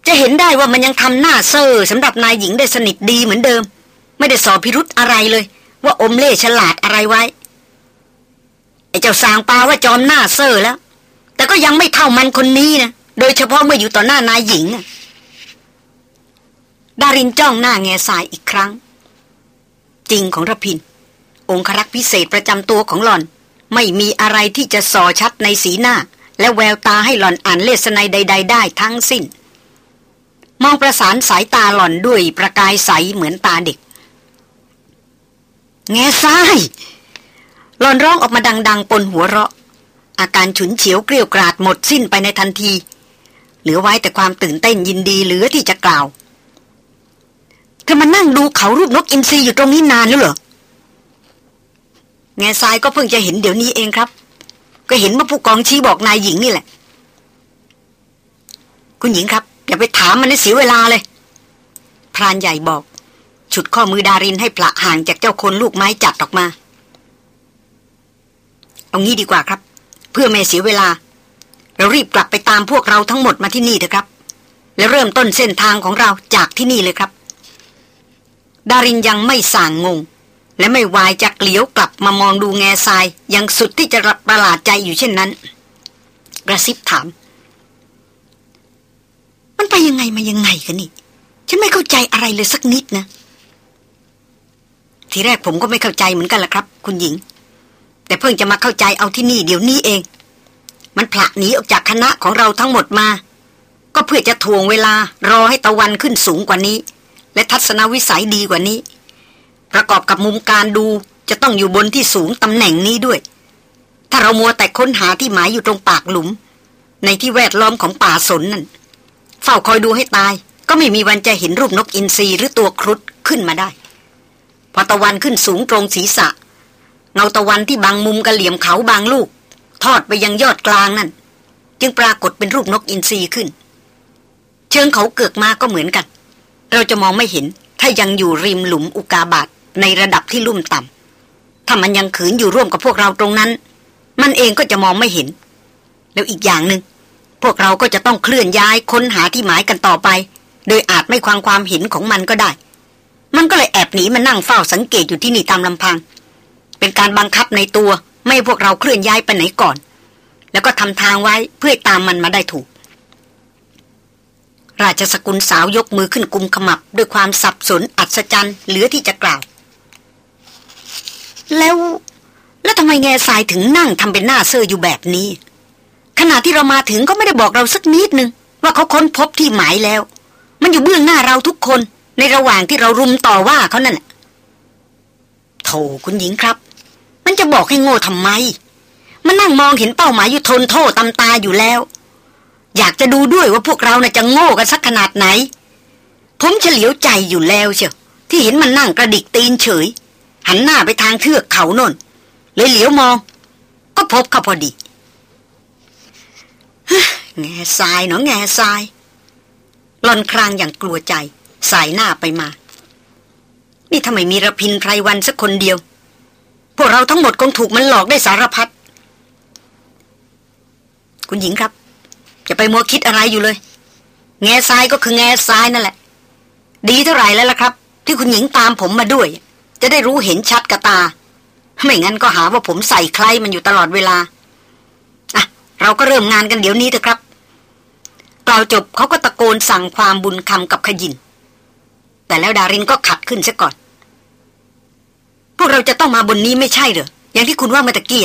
จะเห็นได้ว่ามันยังทำหน้าเซอร์สำหรับนายหญิงได้สนิทดีเหมือนเดิม ไม่ได้สอบพิรุธอะไรเลย ว่าอมเล่ฉลาดอะไรไว้ไอ้เจ้าสางปลาว่าจอมหน้าเซอร์แล้ว แต่ก็ยังไม่เท่ามันคนนี้นะโดยเฉพาะเมื่ออยู่ต่อหน้านายหญิงอะ ดารินจ้องหน้าแง่สายอีกครั้ง จริงของระพิน องครักษ์พิเศษประจำตัวของหล่อน ไม่มีอะไรที่จะส่อชัดในสีหน้า และแววตาให้หล่อนอ่านเลสไนใด ๆ ได้ทั้งสิ้น มองประสานสายตาหล่อนด้วยประกายใสเหมือนตาเด็ก แง่ซ้ายหล่อนร้องออกมาดัง ๆ ปนหัวเราะ อาการฉุนเฉียวเกลียวกราดหมดสิ้นไปในทันที เหลือไว้แต่ความตื่นเต้นยินดีเหลือที่จะกล่าว เธอมานั่งดูเขารูปนกอินทรีอยู่ตรงนี้นานแล้วเหรอแง่ทรายก็เพิ่งจะเห็นเดี๋ยวนี้เองครับ ก็เห็นว่าผู้กองชี้บอกนายหญิงนี่แหละ คุณหญิงครับ อย่าไปถามมันในเสียเวลาเลย พรานใหญ่บอก ฉุดข้อมือดารินให้ปละห่างจากเจ้าคนลูกไม้จัดออกมา เอางี้ดีกว่าครับ เพื่อไม่เสียเวลา เรารีบกลับไปตามพวกเราทั้งหมดมาที่นี่เถอะครับ แล้วเริ่มต้นเส้นทางของเราจากที่นี่เลยครับ ดารินยังไม่ส่างงง และไม่วายจะเกลียวกลับมามองดูแง่ทรายยังสุดที่จะประหลาดใจอยู่เช่นนั้น กระซิบถาม มันไปยังไงมายังไงกันนี่ ฉันไม่เข้าใจอะไรเลยสักนิดนะ ทีแรกผมก็ไม่เข้าใจเหมือนกันละครับ คุณหญิง แต่เพิ่งจะมาเข้าใจเอาที่นี่เดี๋ยวนี้เอง มันผละหนีออกจากคณะของเราทั้งหมดมา ก็เพื่อจะทวงเวลารอให้ตะวันขึ้นสูงกว่านี้ และทัศนวิสัยดีกว่านี้ ประกอบกับมุมการดูจะต้องอยู่บนที่สูงตำแหน่งนี้ด้วย ถ้าเรามัวแต่ค้นหาที่หมายอยู่ตรงปากหลุม ในที่แวดล้อมของป่าสนนั่นเฝ้าคอยดูให้ตาย ก็ไม่มีวันจะเห็นรูปนกอินทรีหรือตัวครุฑขึ้นมาได้ พอตะวันขึ้นสูงตรงศีรษะ เงาตะวันที่บางมุมกระเหลี่ยมเขาบางลูก ทอดไปยังยอดกลางนั่น จึงปรากฏเป็นรูปนกอินทรีขึ้น เชิงเขาเกือกมาก็เหมือนกัน เราจะมองไม่เห็น ถ้ายังอยู่ริมหลุมอุกาบาตในระดับที่ลุ่มต่ำถ้ามันยังขืนอยู่ร่วมกับพวกเราตรงนั้น มันเองก็จะมองไม่เห็น แล้วอีกอย่างหนึง่งพวกเราก็จะต้องเคลื่อนย้ายค้นหาที่หมายกันต่อไป โดยอาจไม่ควางความเห็นของมันก็ได้ มันก็เลยแอบหนีมานั่งเฝ้าสังเกตอยู่ที่นี่ตามลำพัง เป็นการบังคับในตัวไม่พวกเราเคลื่อนย้ายไปไหนก่อน แล้วก็ทำทางไว้เพื่อตามมันมาได้ถูก ราชสกุลสาวยกมือขึ้นกุมขมับ ด้วยความสับสนอัศจรรย์เหลือที่จะกล่าว แล้ว แล้วทำไมแง่ทรายถึงนั่งทำเป็นหน้าเซอร์อยู่แบบนี้ ขณะที่เรามาถึงก็ไม่ได้บอกเราสักนิดนึง ว่าเขาค้นพบที่หมายแล้ว มันอยู่เบื้องหน้าเราทุกคนในระหว่างที่เรารุมต่อว่าเขานั่นโธ่คุณหญิงครับ มันจะบอกให้โง่ทำไม มันนั่งมองเห็นเป้าหมายอยู่ทนโทษตำตาอยู่แล้ว อยากจะดูด้วยว่าพวกเราน่ะจะโง่กันสักขนาดไหน ผมเฉลียวใจอยู่แล้วเชียวที่เห็นมันนั่งกระดิกตีนเฉย หันหน้าไปทางเทือกเขาโนนเลยเหลียวมอง ก็พบเขาพอดีแง่ทรายเนาะแง่ทรายหลอนครางอย่างกลัวใจ สายหน้าไปมา นี่ทำไมมีระพินไพรวันสักคนเดียว พวกเราทั้งหมดคงถูกมันหลอกได้สารพัดคุณหญิงครับ จะไปมัวคิดอะไรอยู่เลย แง่ทรายก็คือแง่ทรายนั่นแหละ ดีเท่าไหร่แล้วล่ะครับ ที่คุณหญิงตามผมมาด้วย จะได้รู้เห็นชัดกับตา ไม่งั้นก็หาว่าผมใส่ใครมันอยู่ตลอดเวลาอะเราก็เริ่มงานกันเดี๋ยวนี้เถอะครับกล่าวจบเขาก็ตะโกนสั่งความบุญคำกับขยิน แต่แล้วดารินก็ขัดขึ้นซะก่อน พวกเราจะต้องมาบนนี้ไม่ใช่เหรออย่างที่คุณว่าเมื่อตะกี้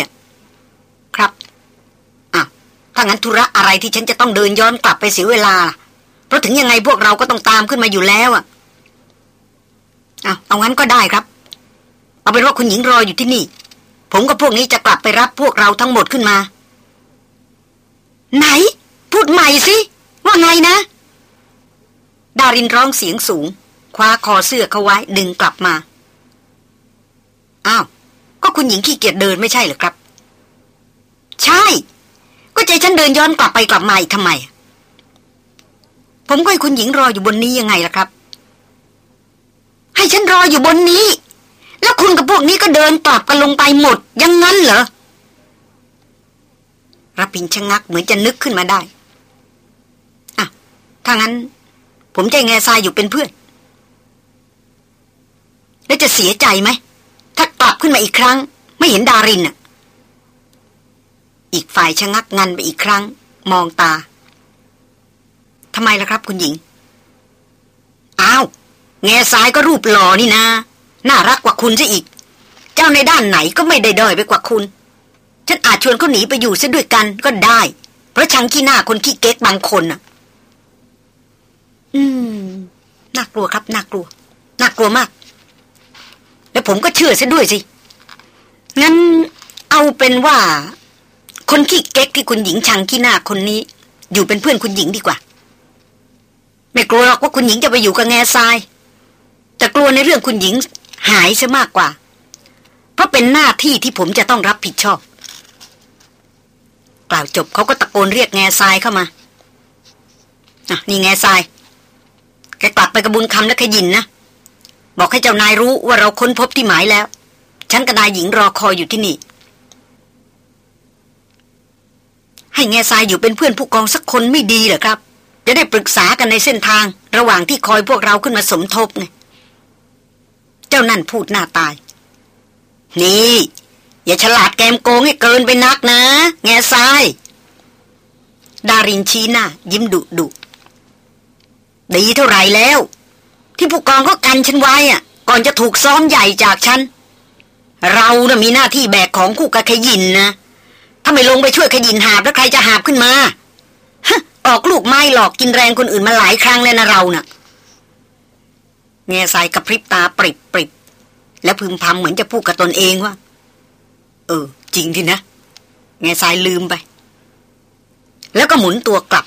ครับ ถ้างั้นธุระอะไรที่ฉันจะต้องเดินย้อนกลับไปเสียเวลา เพราะถึงยังไงพวกเราก็ต้องตามขึ้นมาอยู่แล้วอะเอาเอางั้นก็ได้ครับ เอาเป็นว่าคุณหญิงรออยู่ที่นี่ ผมกับพวกนี้จะกลับไปรับพวกเราทั้งหมดขึ้นมา ไหน พูดใหม่สิ ว่าไงนะ ดารินร้องเสียงสูง คว้าคอเสื้อเขาไว้ดึงกลับมา อ้าว ก็คุณหญิงขี้เกียจเดินไม่ใช่เหรอครับ ใช่ ก็ใจฉันเดินย้อนกลับไปกลับมาอีกทำไม ผมก็ให้คุณหญิงรออยู่บนนี้ยังไงล่ะครับ ให้ฉันรออยู่บนนี้ แล้วคุณกับพวกนี้ก็เดินกลับกันลงไปหมดยังงั้นเหรอรพินชะงักเหมือนจะนึกขึ้นมาได้อะถ้างั้น ผมจะแง่ทรายอยู่เป็นเพื่อน แล้วจะเสียใจไหม ถ้ากลับขึ้นมาอีกครั้ง ไม่เห็นดารินอะ อีกฝ่ายชะงักงันไปอีกครั้ง มองตาทำไมล่ะครับคุณหญิง อ้าวแง่ซ้ายก็รูปหล่อนี่นะ น่ารักกว่าคุณซะอีก เจ้าในด้านไหนก็ไม่ได้ด้อยไปกว่าคุณ ฉันอาจชวนเขาหนีไปอยู่ซะด้วยกันก็ได้ เพราะชังขี้หน้าคนขี้เก๊กบางคนน่ะ อืม น่ากลัวครับ น่ากลัว น่ากลัวมาก แล้วผมก็เชื่อซะด้วยสิ งั้นเอาเป็นว่า คนขี้เก๊กที่คุณหญิงชังขี้หน้าคนนี้ อยู่เป็นเพื่อนคุณหญิงดีกว่า ไม่กลัวหรอกว่าคุณหญิงจะไปอยู่กับแง่ทราย แต่กลัวในเรื่องคุณหญิงหายซะมากกว่า เพราะเป็นหน้าที่ที่ผมจะต้องรับผิดชอบ กล่าวจบเขาก็ตะโกนเรียกแง่ทรายเข้ามาอะนี่แง่ทรายแกกลับไปกระบุญคำและขยินนะบอกให้เจ้านายรู้ว่าเราค้นพบที่หมายแล้ว ฉันกับนายหญิงรอคอยอยู่ที่นี่ ให้แง่ทรายอยู่เป็นเพื่อนผู้กองสักคนไม่ดีเหรอครับ จะได้ปรึกษากันในเส้นทาง ระหว่างที่คอยพวกเราขึ้นมาสมทบไงเจ้านั่นพูดหน้าตาย นี่ อย่าฉลาดแกมโกงให้เกินไปนักนะ แง่ทราย ดารินชี้หน้า ยิ้มดุดุดีเท่าไหร่แล้ว ที่ผู้กองก็กันฉันไว้อะก่อนจะถูกซ้อมใหญ่จากฉันเรานะ่ะมีหน้าที่แบกของคู่กับขยินนะ ถ้าไม่ลงไปช่วยขยินหาบแล้วใครจะหาบขึ้นมาฮะออกลูกไม้หลอกกินแรงคนอื่นมาหลายครั้งแล้วนะเราเนะ่ะแง่สายกระพริบตาปริบปริบแล้วพึมพำเหมือนจะพูดกับตนเองว่า เออ จริงทีนะแง่สายลืมไป แล้วก็หมุนตัวกลับ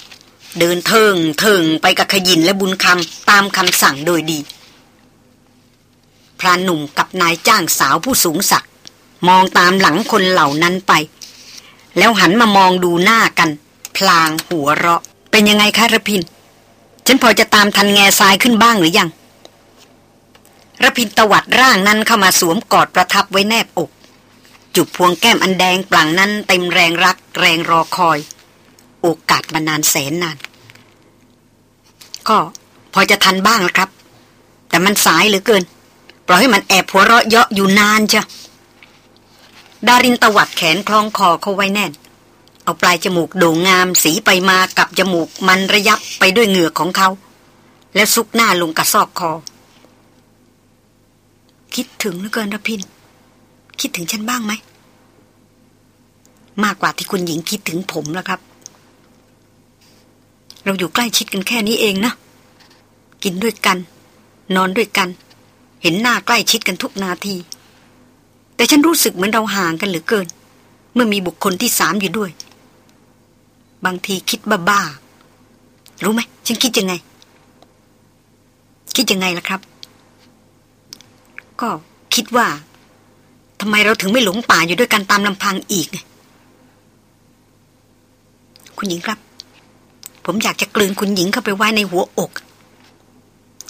เดินเทิงเทิงไปกับขยินและบุญคำตามคำสั่งโดยดีพรานหนุ่มกับนายจ้างสาวผู้สูงศักดิ์มองตามหลังคนเหล่านั้นไป แล้วหันมามองดูหน้ากัน พลางหัวเราะ เป็นยังไงคะระพิน ฉันพอจะตามทันแง่ทรายขึ้นบ้างหรือยังระพินตวัดร่างนั้นเข้ามาสวมกอดประทับไว้แนบอกจุบพวงแก้มอันแดงปลั่งนั้นเต็มแรงรักแรงรอคอย โอกาสมานานแสนนาน ก็พอจะทันบ้างแล้วครับ แต่มันสายเหลือเกิน ปล่อยให้มันแอบหัวเราะเยาะอยู่นานจ้ะ ดารินตวัดแขนคล้องคอเขาไว้แน่น เอาปลายจมูกโด่งงามสีไปมากับจมูกมันระยับไปด้วยเหงื่อของเขา แล้วซุกหน้าลงกับซอกคอ คิดถึงเหลือเกินระพิน คิดถึงฉันบ้างไหม มากกว่าที่คุณหญิงคิดถึงผมแล้วครับ เราอยู่ใกล้ชิดกันแค่นี้เองนะ กินด้วยกัน นอนด้วยกัน เห็นหน้าใกล้ชิดกันทุกนาที แต่ฉันรู้สึกเหมือนเราห่างกันเหลือเกิน เมื่อมีบุคคลที่สามอยู่ด้วย บางทีคิดบ้าๆรู้ไหมฉันคิดยังไง คิดยังไงล่ะครับ ก็คิดว่าทำไมเราถึงไม่หลงป่าอยู่ด้วยกันตามลำพังอีก คุณหญิงครับ ผมอยากจะกลืนคุณหญิงเข้าไปไว้ในหัวอก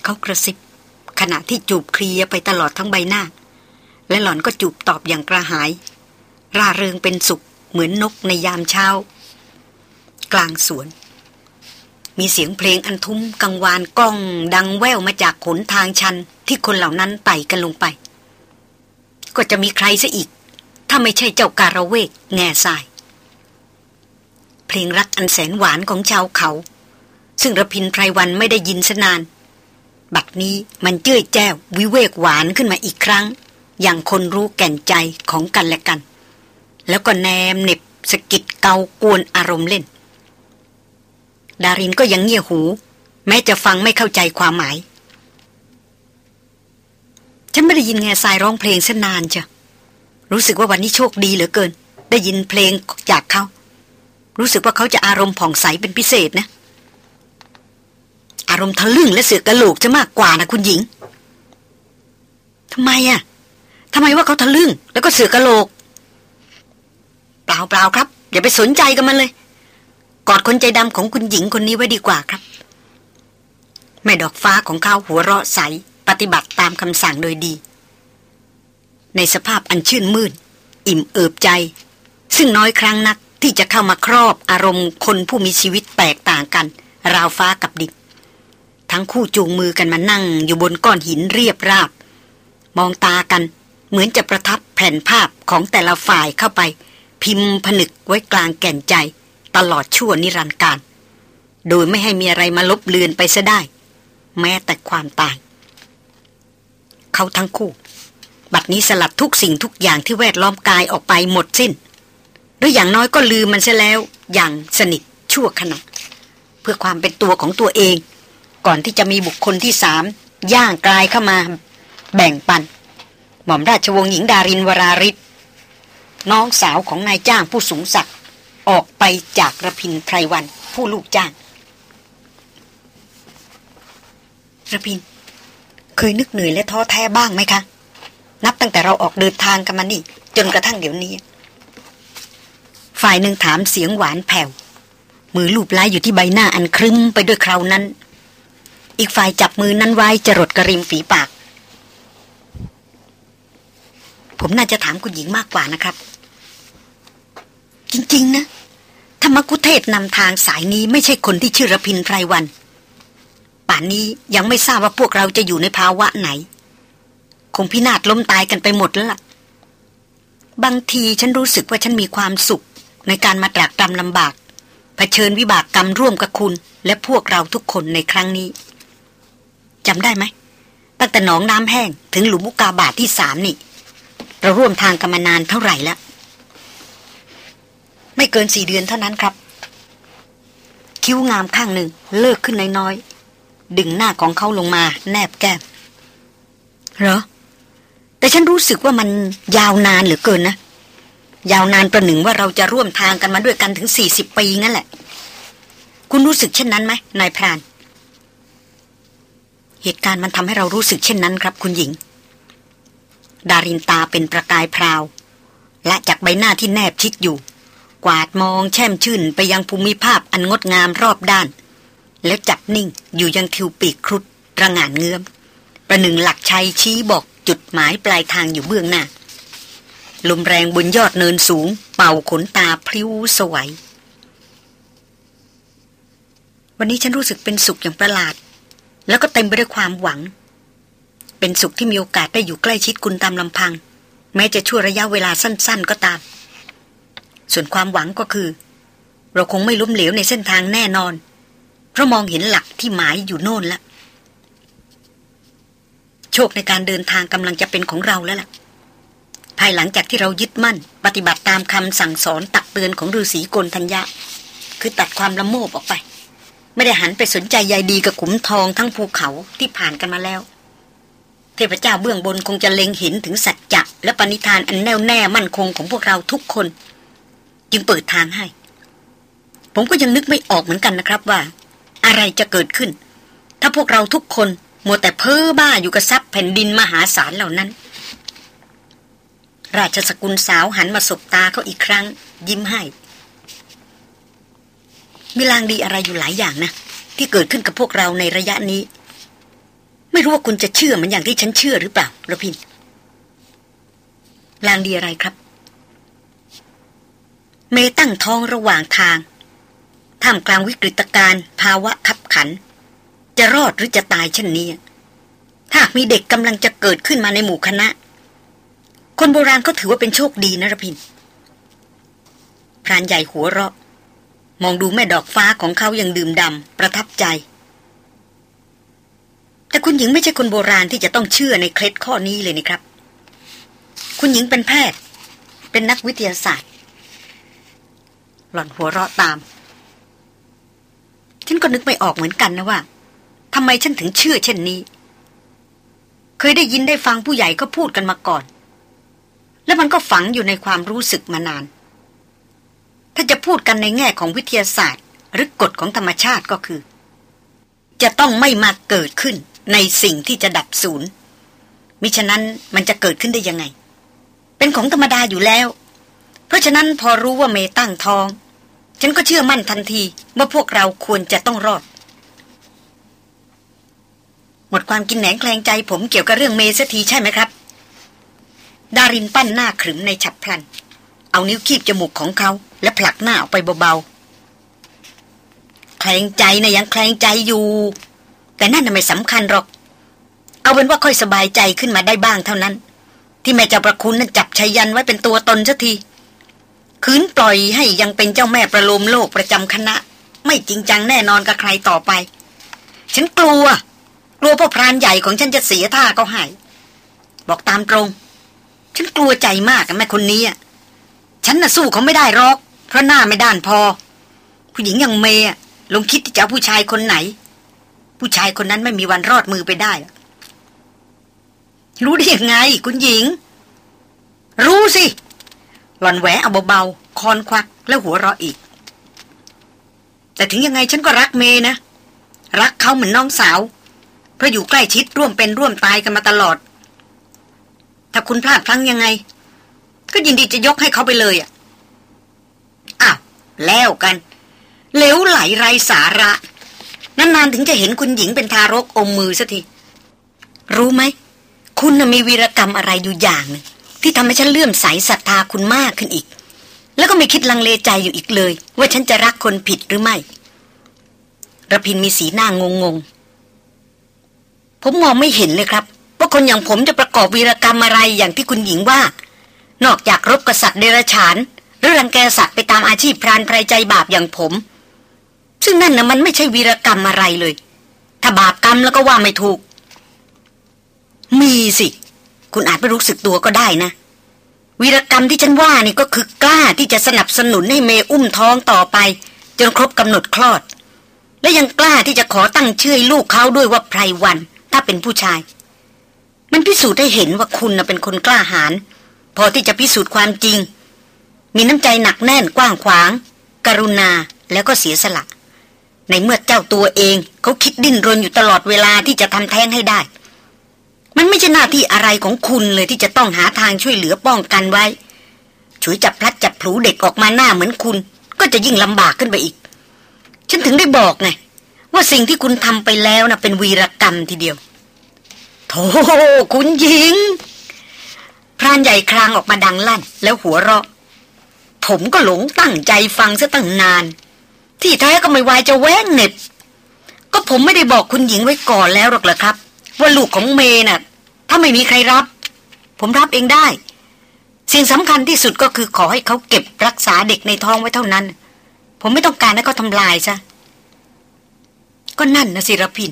เขากระซิบ ขณะที่จูบเคลียไปตลอดทั้งใบหน้า และหล่อนก็จูบตอบอย่างกระหาย ร่าเริงเป็นสุขเหมือนนกในยามเช้า กลางสวน มีเสียงเพลงอันทุ้มกังวานก้อง ดังแว่วมาจากขนทางชันที่คนเหล่านั้นไต่กันลงไป ก็จะมีใครซะอีก ถ้าไม่ใช่เจ้าการะเวกแง่ทราย เพลงรักอันแสนหวานของชาวเขา ซึ่งระพินไพรวันไม่ได้ยินสนาน บัดนี้มันเจ้ยแจ้ววิเวกหวานขึ้นมาอีกครั้ง อย่างคนรู้แก่นใจของกันและกัน แล้วก็แนมเน็บสกิดเกากวนอารมณ์เล่น ดารินก็ยังเงี่ยหู แม้จะฟังไม่เข้าใจความหมาย ฉันไม่ได้ยินแง่ทรายร้องเพลงสนานจ้ะรู้สึกว่าวันนี้โชคดีเหลือเกิน ได้ยินเพลงจากเขา รู้สึกว่าเขาจะอารมณ์ผ่องใสเป็นพิเศษนะ อารมณ์ทะลึ่งและเสือกกระโหลกจะมากกว่านะคุณหญิงทำไมอะ่ะ ทำไมว่าเขาทะลึ่ง แล้วก็เสือกระโหลก เปล่าเปล่าครับ อย่าไปสนใจกับมันเลย กอดคนใจดำของคุณหญิงคนนี้ไว้ดีกว่าครับ แม่ดอกฟ้าของเขาหัวเราะใส ปฏิบัติตามคำสั่งโดยดี ในสภาพอันชื่นมืดอิ่มเอิบใจ ซึ่งน้อยครั้งนักที่จะเข้ามาครอบอารมณ์คนผู้มีชีวิตแตกต่างกัน ราวฟ้ากับดิบทั้งคู่จูงมือกันมานั่งอยู่บนก้อนหินเรียบราบ มองตากัน เหมือนจะประทับแผ่นภาพของแต่ละฝ่ายเข้าไป พิมพ์ผนึกไว้กลางแก่นใจ ตลอดชั่วนิรันดร์การ โดยไม่ให้มีอะไรมาลบเลือนไปซะได้ แม้แต่ความตาย เขาทั้งคู่ บัดนี้สลัดทุกสิ่งทุกอย่างที่แวดล้อมกายออกไปหมดสิ้น หรืออย่างน้อยก็ลืมมันเสียแล้ว อย่างสนิทชั่วขณะเพื่อความเป็นตัวของตัวเอง ก่อนที่จะมีบุคคลที่สามย่างกลายเข้ามา แบ่งปัน หม่อมราชวงศ์หญิงดารินวราริศน้องสาวของนายจ้างผู้สูงศักดิ์ออกไปจากระพินไพรวันผู้ลูกจ้างระพิน เคยนึกเหนื่อยและท้อแท้บ้างไหมคะ นับตั้งแต่เราออกเดินทางกันมานี่ จนกระทั่งเดี๋ยวนี้ ฝ่ายหนึ่งถามเสียงหวานแผ่ว มือลูบไล้อยู่ที่ใบหน้าอันครึ้มไปด้วยคราวนั้น อีกฝ่ายจับมือนั้นไว้จรดกระริมฝีปาก ผมน่าจะถามคุณหญิงมากกว่านะครับ จริง ๆ นะธรรมกุเทศนำทางสายนี้ไม่ใช่คนที่ชื่อรพินไพรวัน ป่านนี้ยังไม่ทราบว่าพวกเราจะอยู่ในภาวะไหน คงพินาศล้มตายกันไปหมดแล้วล่ะ บางทีฉันรู้สึกว่าฉันมีความสุข ในการมาตรากตรำลำบากเผชิญวิบากกรรมร่วมกับคุณ และพวกเราทุกคนในครั้งนี้จำได้ไหมตั้งแต่หนองน้ำแห้งถึงหลุมมุกาบาทที่สามนี่ เราร่วมทางกันมานานเท่าไหร่แล้ว ไม่เกินสี่เดือนเท่านั้นครับ คิ้วงามข้างหนึ่ง เลิกขึ้นน้อยๆ ดึงหน้าของเขาลงมาแนบแก้มเหรอ แต่ฉันรู้สึกว่ามันยาวนานเหลือเกินนะ ยาวนานประหนึ่งว่าเราจะร่วมทางกันมาด้วยกันถึงสี่สิบปีนั่นแหละ คุณรู้สึกเช่นนั้นไหมนายพราน เหตุการณ์มันทำให้เรารู้สึกเช่นนั้นครับ คุณหญิง ดารินตาเป็นประกายพราว และจากใบหน้าที่แนบชิดอยู่ กวาดมองแช่มชื่นไปยังภูมิภาพอันงดงามรอบด้าน แล้วจับนิ่งอยู่ยังทิวปีกครุดระงานเงื้อม ประหนึ่งหลักชัยชี้บอกจุดหมายปลายทางอยู่เบื้องหน้า ลมแรงบนยอดเนินสูง เป่าขนตาพลิ้วสวยวันนี้ฉันรู้สึกเป็นสุขอย่างประหลาด แล้วก็เต็มไปด้วยความหวัง เป็นสุขที่มีโอกาสได้อยู่ใกล้ชิดคุณตามลำพัง แม้จะชั่วระยะเวลาสั้น ๆ ก็ตาม ส่วนความหวังก็คือ เราคงไม่ล้มเหลวในเส้นทางแน่นอน เพราะมองเห็นหลักที่หมายอยู่โน่นละโชคในการเดินทางกำลังจะเป็นของเราแล้วล่ะ ภายหลังจากที่เรายึดมั่น ปฏิบัติตามคำสั่งสอนตักเตือนของฤาษีกลทัญญะคือตัดความละโมบออกไป ไม่ได้หันไปสนใจใยดีกับขุมทองทั้งภูเขาที่ผ่านกันมาแล้ว เทพเจ้าเบื้องบนคงจะเล็งเห็นถึงสัจจะและปณิธานอันแน่วแน่มั่นคงของพวกเราทุกคน จึงเปิดทางให้ ผมก็ยังนึกไม่ออกเหมือนกันนะครับว่า อะไรจะเกิดขึ้น ถ้าพวกเราทุกคนมัวแต่เพ้อบ้าอยู่กับทรัพย์แผ่นดินมหาศาลเหล่านั้น ราชสกุลสาวหันมาสบตาเขาอีกครั้ง ยิ้มให้มีลางดีอะไรอยู่หลายอย่างนะ ที่เกิดขึ้นกับพวกเราในระยะนี้ ไม่รู้ว่าคุณจะเชื่อมันอย่างที่ฉันเชื่อหรือเปล่าระพินลางดีอะไรครับ เมตั้งท้องระหว่างทางท่ามกลางวิกฤตการณ์ภาวะขับขัน จะรอดหรือจะตายเช่นนี้ ถ้ามีเด็กกำลังจะเกิดขึ้นมาในหมู่คณะ คนโบราณก็ถือว่าเป็นโชคดีนะระพินพรานใหญ่หัวเราะ มองดูแม่ดอกฟ้าของเขาอย่างดื่มดำประทับใจ แต่คุณหญิงไม่ใช่คนโบราณที่จะต้องเชื่อในเคล็ดข้อนี้เลยนี่ครับ คุณหญิงเป็นแพทย์ เป็นนักวิทยาศาสตร์ หล่อนหัวเราะตาม ฉันก็นึกไม่ออกเหมือนกันนะว่าทำไมฉันถึงเชื่อเช่นนี้ เคยได้ยินได้ฟังผู้ใหญ่ก็พูดกันมาก่อน แล้วมันก็ฝังอยู่ในความรู้สึกมานาน ถ้าจะพูดกันในแง่ของวิทยาศาสตร์ หรือกฎของธรรมชาติก็คือ จะต้องไม่มาเกิดขึ้น ในสิ่งที่จะดับศูนย์มิฉะนั้นมันจะเกิดขึ้นได้ยังไง เป็นของธรรมดาอยู่แล้ว เพราะฉะนั้นพอรู้ว่าเมตั้งทอง ฉันก็เชื่อมั่นทันทีว่าพวกเราควรจะต้องรอด หมดความกินแหนงแคลงใจผมเกี่ยวกับเรื่องเมสัทีใช่ไหมครับ ดารินปั้นหน้าขรึมในฉับพลัน เอานิ้วคีบจมูกของเขา และผลักหน้าออกไปเบาๆแคลงใจนะยังแคลงใจอยู่ แต่นั่นไม่สำคัญหรอก เอาเป็นว่าค่อยสบายใจขึ้นมาได้บ้างเท่านั้น ที่แม่เจ้าประคุณนั้นจับชัยยันไว้เป็นตัวตนสักที คืนปล่อยให้ยังเป็นเจ้าแม่ประโลมโลกประจำคณะ ไม่จริงจังแน่นอนกับใครต่อไป ฉันกลัว กลัวพ่อพรานใหญ่ของฉันจะเสียท่าก็ให้บอกตามตรง ฉันกลัวใจมากกับแม่คนนี้อะฉันน่ะสู้เขาไม่ได้หรอก เพราะหน้าไม่ด้านพอ ผู้หญิงอย่างเมย์ลงคิดที่จะเอาผู้ชายคนไหน ผู้ชายคนนั้นไม่มีวันรอดมือไปได้ รู้ได้ยังไง คุณหญิง รู้สิ หล่อนแหวเอาเบาๆคอนควักแล้วหัวเราะอีก แต่ถึงยังไงฉันก็รักเมนะ รักเขาเหมือนน้องสาว เพราะอยู่ใกล้ชิดร่วมเป็นร่วมตายกันมาตลอด ถ้าคุณพลาดพลั้งยังไง ก็ยินดีจะยกให้เขาไปเลยอะอ้าวแล้วกันเหลวไหลไรสาระ นานๆถึงจะเห็นคุณหญิงเป็นทารกอมมือสักที รู้ไหม คุณมีวีรกรรมอะไรอยู่อย่างนึงที่ทำให้ฉันเลื่อมใสศรัทธาคุณมากขึ้นอีก แล้วก็ไม่คิดลังเลใจอยู่อีกเลย ว่าฉันจะรักคนผิดหรือไม่ระพินมีสีหน้างงงผมมองไม่เห็นเลยครับว่าคนอย่างผมจะประกอบวีรกรรมอะไรอย่างที่คุณหญิงว่า นอกจากรบกษัตริย์เดรัจฉาน หรือรังแกสัตว์ไปตามอาชีพพรานไพรใจบาปอย่างผม ซึ่งนั่นนะมันไม่ใช่วีรกรรมอะไรเลย ถ้าบาปกรรมแล้วก็ว่าไม่ถูก มีสิ คุณอาจไม่รู้สึกตัวก็ได้นะ วีรกรรมที่ฉันว่านี่ก็คือกล้าที่จะสนับสนุนให้เมอุ้มท้องต่อไป จนครบกำหนดคลอด และยังกล้าที่จะขอตั้งชื่อลูกเขาด้วยว่าไพรวัน ถ้าเป็นผู้ชาย มันพิสูจน์ให้เห็นว่าคุณเป็นคนกล้าหาญพอที่จะพิสูจน์ความจริง มีน้ำใจหนักแน่นกว้างขวาง กรุณาแล้วก็เสียสละ ในเมื่อเจ้าตัวเองเขาคิดดิ้นรนอยู่ตลอดเวลาที่จะทำแท้งให้ได้ มันไม่ใช่หน้าที่อะไรของคุณเลยที่จะต้องหาทางช่วยเหลือป้องกันไว้ ช่วยจับพลัดจับผูเด็กออกมาหน้าเหมือนคุณ ก็จะยิ่งลำบากขึ้นไปอีก ฉันถึงได้บอกไงว่าสิ่งที่คุณทำไปแล้วนะเป็นวีรกรรมทีเดียวโธ่คุณหญิงพรานใหญ่ครางออกมาดังลั่น แล้วหัวเราะ ผมก็หลงตั้งใจฟังซะตั้งนาน ที่แท้ก็ไม่วายจะแว้งเน็บ ก็ผมไม่ได้บอกคุณหญิงไว้ก่อนแล้วหรอกเหรอครับ ว่าลูกของเมน่ะ ถ้าไม่มีใครรับ ผมรับเองได้ สิ่งสำคัญที่สุดก็คือขอให้เขาเก็บรักษาเด็กในท้องไว้เท่านั้น ผมไม่ต้องการให้เขาทำลายซะก็นั่นนะสิรพิน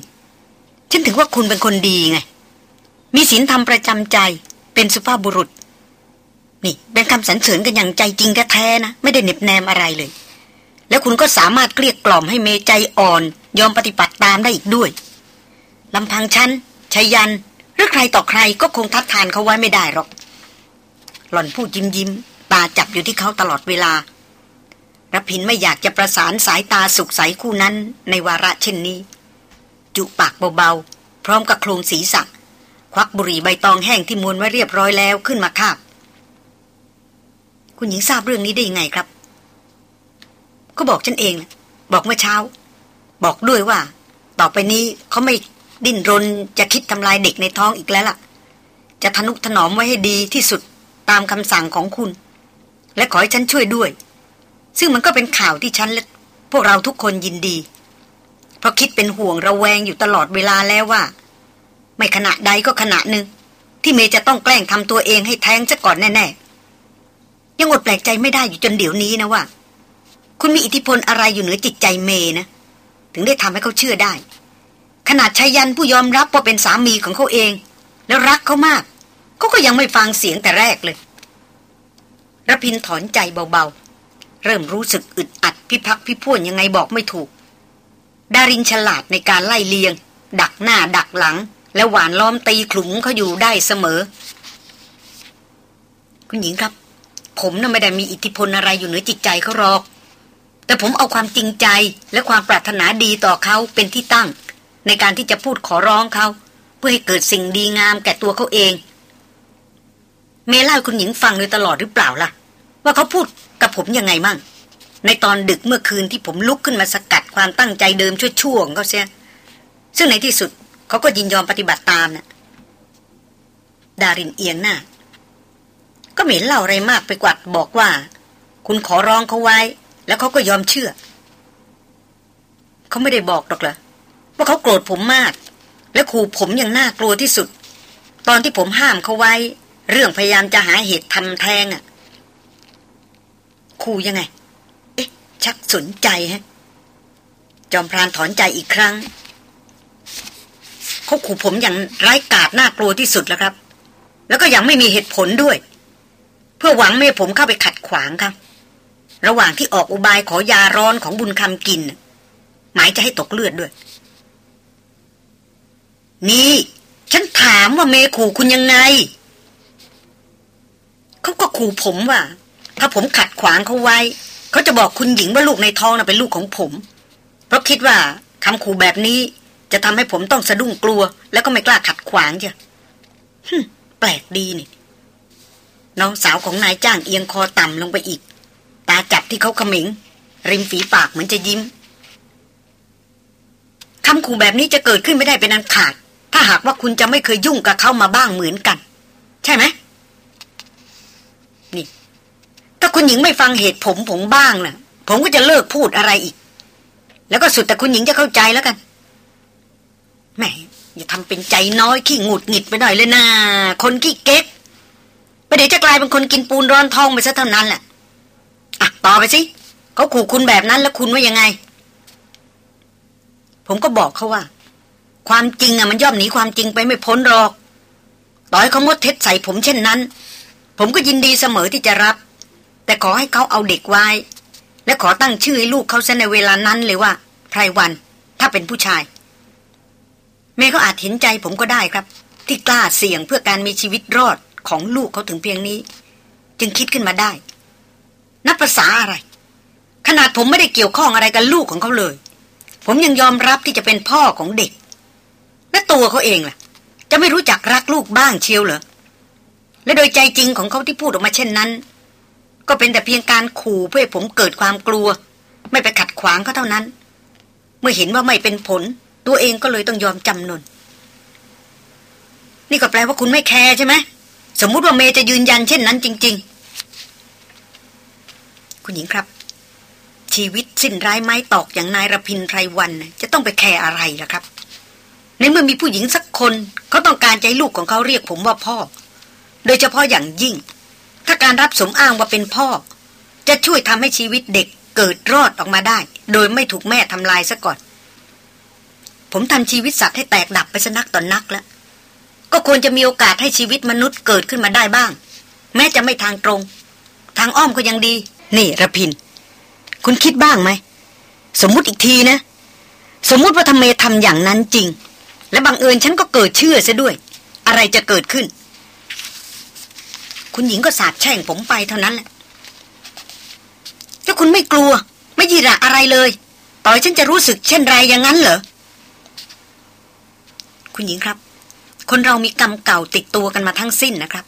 ฉันถึงว่าคุณเป็นคนดีไง มีศีลธรรมประจำใจ เป็นสุภาพบุรุษ นี่เป็นคำสรรเสริญกันอย่างใจจริงแท้ๆนะ ไม่ได้เน็บแนมอะไรเลย แล้วคุณก็สามารถเกลี้ยกล่อมให้เมใจอ่อน ยอมปฏิบัติตามได้อีกด้วยลำพังฉันชายัน หรือใครต่อใครก็คงทัดทานเขาไว้ไม่ได้หรอก หล่อนพูดยิ้มยิ้มตาจับอยู่ที่เขาตลอดเวลารพินไม่อยากจะประสานสายตาสุขใสคู่นั้นในวาระเช่นนี้ จุปากเบาๆ พร้อมกับโครงศีรษะควักบุหรี่ใบตองแห้งที่มวนไว้เรียบร้อยแล้วขึ้นมาคาบ คุณหญิงทราบเรื่องนี้ได้ยังไงครับ ก็บอกฉันเองนะบอกเมื่อเช้า บอกด้วยว่า ต่อไปนี้เขาไม่ดิ้นรนจะคิดทำลายเด็กในท้องอีกแล้วล่ะ จะทนุถนอมไว้ให้ดีที่สุดตามคำสั่งของคุณ และขอให้ฉันช่วยด้วย ซึ่งมันก็เป็นข่าวที่ฉันและพวกเราทุกคนยินดี เพราะคิดเป็นห่วงระแวงอยู่ตลอดเวลาแล้วว่า ไม่ขณะใดก็ขณะหนึ่ง ที่เมย์จะต้องแกล้งทำตัวเองให้แท้งซะก่อนแน่ๆยังอดแปลกใจไม่ได้อยู่จนเดี๋ยวนี้นะว่า คุณมีอิทธิพลอะไรอยู่เหนือจิตใจเมย์นะ ถึงได้ทำให้เขาเชื่อได้ ขนาดชายันผู้ยอมรับว่าเป็นสามีของเขาเอง แล้วรักเขามากเขาก็ยังไม่ฟังเสียงแต่แรกเลยระพินถอนใจเบาๆ เริ่มรู้สึกอึดอัดพิพักพิพ่วนยังไงบอกไม่ถูก ดารินฉลาดในการไล่เลียง ดักหน้าดักหลัง และหวานล้อมตีขลุมเขาอยู่ได้เสมอ คุณหญิงครับ ผมน่ะไม่ได้มีอิทธิพลอะไรอยู่เหนือจิตใจเขาหรอก แต่ผมเอาความจริงใจและความปรารถนาดีต่อเขาเป็นที่ตั้ง ในการที่จะพูดขอร้องเขา เพื่อให้เกิดสิ่งดีงามแก่ตัวเขาเอง เมล่าคุณหญิงฟังโดยตลอดหรือเปล่าล่ะ ว่าเขาพูดกับผมยังไงมั่ง ในตอนดึกเมื่อคืนที่ผมลุกขึ้นมาสกัดความตั้งใจเดิมชั่วๆของเขาเสียซึ่งในที่สุดเขาก็ยินยอมปฏิบัติตามนะ่ะดารินเอียงหน้า ก็ไม่เห็นเล่าอะไรมากไปกว่าบอกว่า คุณขอร้องเขาไว้ แล้วเขาก็ยอมเชื่อ เขาไม่ได้บอกหรอกเหรอว่าเขาโกรธผมมาก และขู่ผมอย่างน่ากลัวที่สุด ตอนที่ผมห้ามเขาไว้ เรื่องพยายามจะหาเหตุทำแทงอะ่ะคู่ยังไง เอ๊ะ ชักสนใจฮะ จอมพรานถอนใจอีกครั้งเขาขู่ผมอย่างไร้กาดน่ากลัวที่สุดแล้วครับ แล้วก็ยังไม่มีเหตุผลด้วย เพื่อหวังไม่ให้ผมเข้าไปขัดขวางครับ ระหว่างที่ออกอุบายขอยาร้อนของบุญคำกิน หมายจะให้ตกเลือดด้วย นี่ ฉันถามว่าเมขู่คุณยังไง เขาก็ขู่ผมว่า ถ้าผมขัดขวางเขาไว้ เขาจะบอกคุณหญิงว่าลูกในท้องน่ะเป็นลูกของผม เพราะคิดว่าคำขู่แบบนี้จะทำให้ผมต้องสะดุ้งกลัว แล้วก็ไม่กล้าขัดขวางจ้ะแปลกดีนี่ น้องสาวของนายจ้างเอียงคอต่ำลงไปอีก ตาจับที่เขาขมิง ริมฝีปากเหมือนจะยิ้มคำขู่แบบนี้จะเกิดขึ้นไม่ได้เป็นอันขาด ถ้าหากว่าคุณจะไม่เคยยุ่งกับเขามาบ้างเหมือนกัน ใช่ไหมนี่ ถ้าคุณหญิงไม่ฟังเหตุผมผมบ้างนะ่ะ ผมก็จะเลิกพูดอะไรอีก แล้วก็สุดแต่คุณหญิงจะเข้าใจแล้วกันแม่อย่าทำเป็นใจน้อยขี้หงุดหงิดไปหน่อยเลยนะคนขี้เก๊กไปเดี๋ยวจะกลายเป็นคนกินปูนร้อนทองไปซะเท่านั้นแหละ ต่อไปสิเขาขู่คุณแบบนั้นแล้วคุณว่ายังไง ผมก็บอกเขาว่า ความจริงอะมันย่อมหนีความจริงไปไม่พ้นหรอก ต่อให้เขามดเท็จใส่ผมเช่นนั้น ผมก็ยินดีเสมอที่จะรับ แต่ขอให้เขาเอาเด็กไว้ และขอตั้งชื่อให้ลูกเขาซะในเวลานั้นเลยว่าไพรวัน ถ้าเป็นผู้ชายแม่ก็อาจเห็นใจผมก็ได้ครับ ที่กล้าเสี่ยงเพื่อการมีชีวิตรอดของลูกเขาถึงเพียงนี้ จึงคิดขึ้นมาได้ นับภาษาอะไร ขนาดผมไม่ได้เกี่ยวข้องอะไรกับลูกของเขาเลย ผมยังยอมรับที่จะเป็นพ่อของเด็กและตัวเขาเองล่ะ จะไม่รู้จักรักลูกบ้างเชียวเหรอและโดยใจจริงของเขาที่พูดออกมาเช่นนั้น ก็เป็นแต่เพียงการขู่เพื่อผมเกิดความกลัว ไม่ไปขัดขวางเขาเท่านั้น เมื่อเห็นว่าไม่เป็นผล ตัวเองก็เลยต้องยอมจำนนนี่ก็แปลว่าคุณไม่แคร์ใช่ไหมสมมุติว่าเมย์จะยืนยันเช่นนั้นจริง ๆ คุณหญิงครับ ชีวิตสิ้นร้ายไม้ตอกอย่างนายรพินไพรวันจะต้องไปแคร์อะไรล่ะครับ ในเมื่อมีผู้หญิงสักคนเขาต้องการใจลูกของเขาเรียกผมว่าพ่อ โดยเฉพาะอย่างยิ่ง ถ้าการรับสมอ้างว่าเป็นพ่อ จะช่วยทำให้ชีวิตเด็กเกิดรอดออกมาได้ โดยไม่ถูกแม่ทำลายซะก่อน ผมทำชีวิตสัตว์ให้แตกดับไปสนักต่อนนักแล้วก็ควรจะมีโอกาสให้ชีวิตมนุษย์เกิดขึ้นมาได้บ้าง แม้จะไม่ทางตรง ทางอ้อมก็ยังดี นี่ระพิน คุณคิดบ้างไหม สมมุติอีกทีนะ สมมุติว่าทำไมทำอย่างนั้นจริง และบังเอิญฉันก็เกิดเชื่อซะด้วย อะไรจะเกิดขึ้น คุณหญิงก็สาบแช่งผมไปเท่านั้นแหละถ้าคุณไม่กลัว ไม่ยีระอะไรเลย ต่อยฉันจะรู้สึกเช่นไรอย่างนั้นเหรอ คุณหญิงครับ คนเรามีกรรมเก่าติดตัวกันมาทั้งสิ้นนะครับ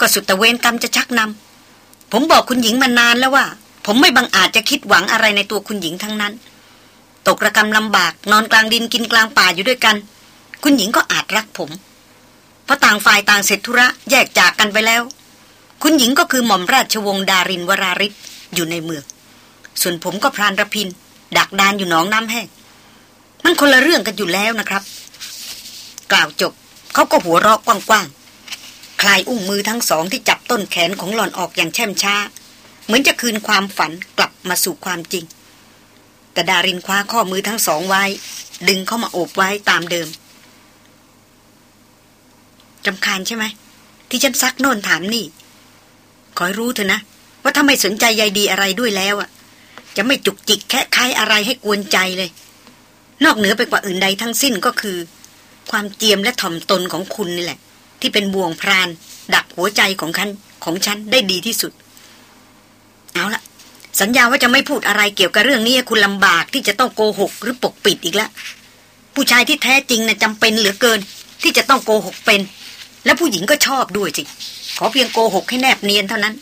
ก็สุดแต่เวรกรรมจะชักนำ ผมบอกคุณหญิงมานานแล้วว่า ผมไม่บังอาจจะคิดหวังอะไรในตัวคุณหญิงทั้งนั้น ตกระกรรมลำบาก นอนกลางดินกินกลางป่าอยู่ด้วยกัน คุณหญิงก็อาจรักผม เพราะต่างฝ่ายต่างเสร็จธุระแยกจากกันไปแล้ว คุณหญิงก็คือหม่อมราชวงศ์ดารินวราริศอยู่ในเมือง ส่วนผมก็พรานระพิน ดักดานอยู่หนองน้ำแห้งมันคนละเรื่องกันอยู่แล้วนะครับ กล่าวจบเขาก็หัวเราะกว้าง คลายอุ้งมือทั้งสองที่จับต้นแขนของหล่อนออกอย่างแช่มช้า เหมือนจะคืนความฝันกลับมาสู่ความจริง แต่ดารินคว้าข้อมือทั้งสองไว้ ดึงเข้ามาโอบไว้ตามเดิมจำคาญใช่ไหม ที่ฉันซักโน่นถามนี่ ขอรู้เถอะนะ ว่าถ้าไม่สนใจใยดีอะไรด้วยแล้วอะ จะไม่จุกจิกแค่คายอะไรให้กวนใจเลย นอกเหนือไปกว่าอื่นใดทั้งสิ้นก็คือ ความเจียมและถ่อมตนของคุณนี่แหละ ที่เป็นบ่วงพราน ดักหัวใจของฉันของฉันได้ดีที่สุด เอาละสัญญาว่าจะไม่พูดอะไรเกี่ยวกับเรื่องนี้คุณลำบากที่จะต้องโกหก หรือปกปิดอีกแล้วผู้ชายที่แท้จริงนะ่ะจำเป็นเหลือเกิน ที่จะต้องโกหกเป็น และผู้หญิงก็ชอบด้วยสิขอเพียงโกหกให้แนบเนียนเท่านั้น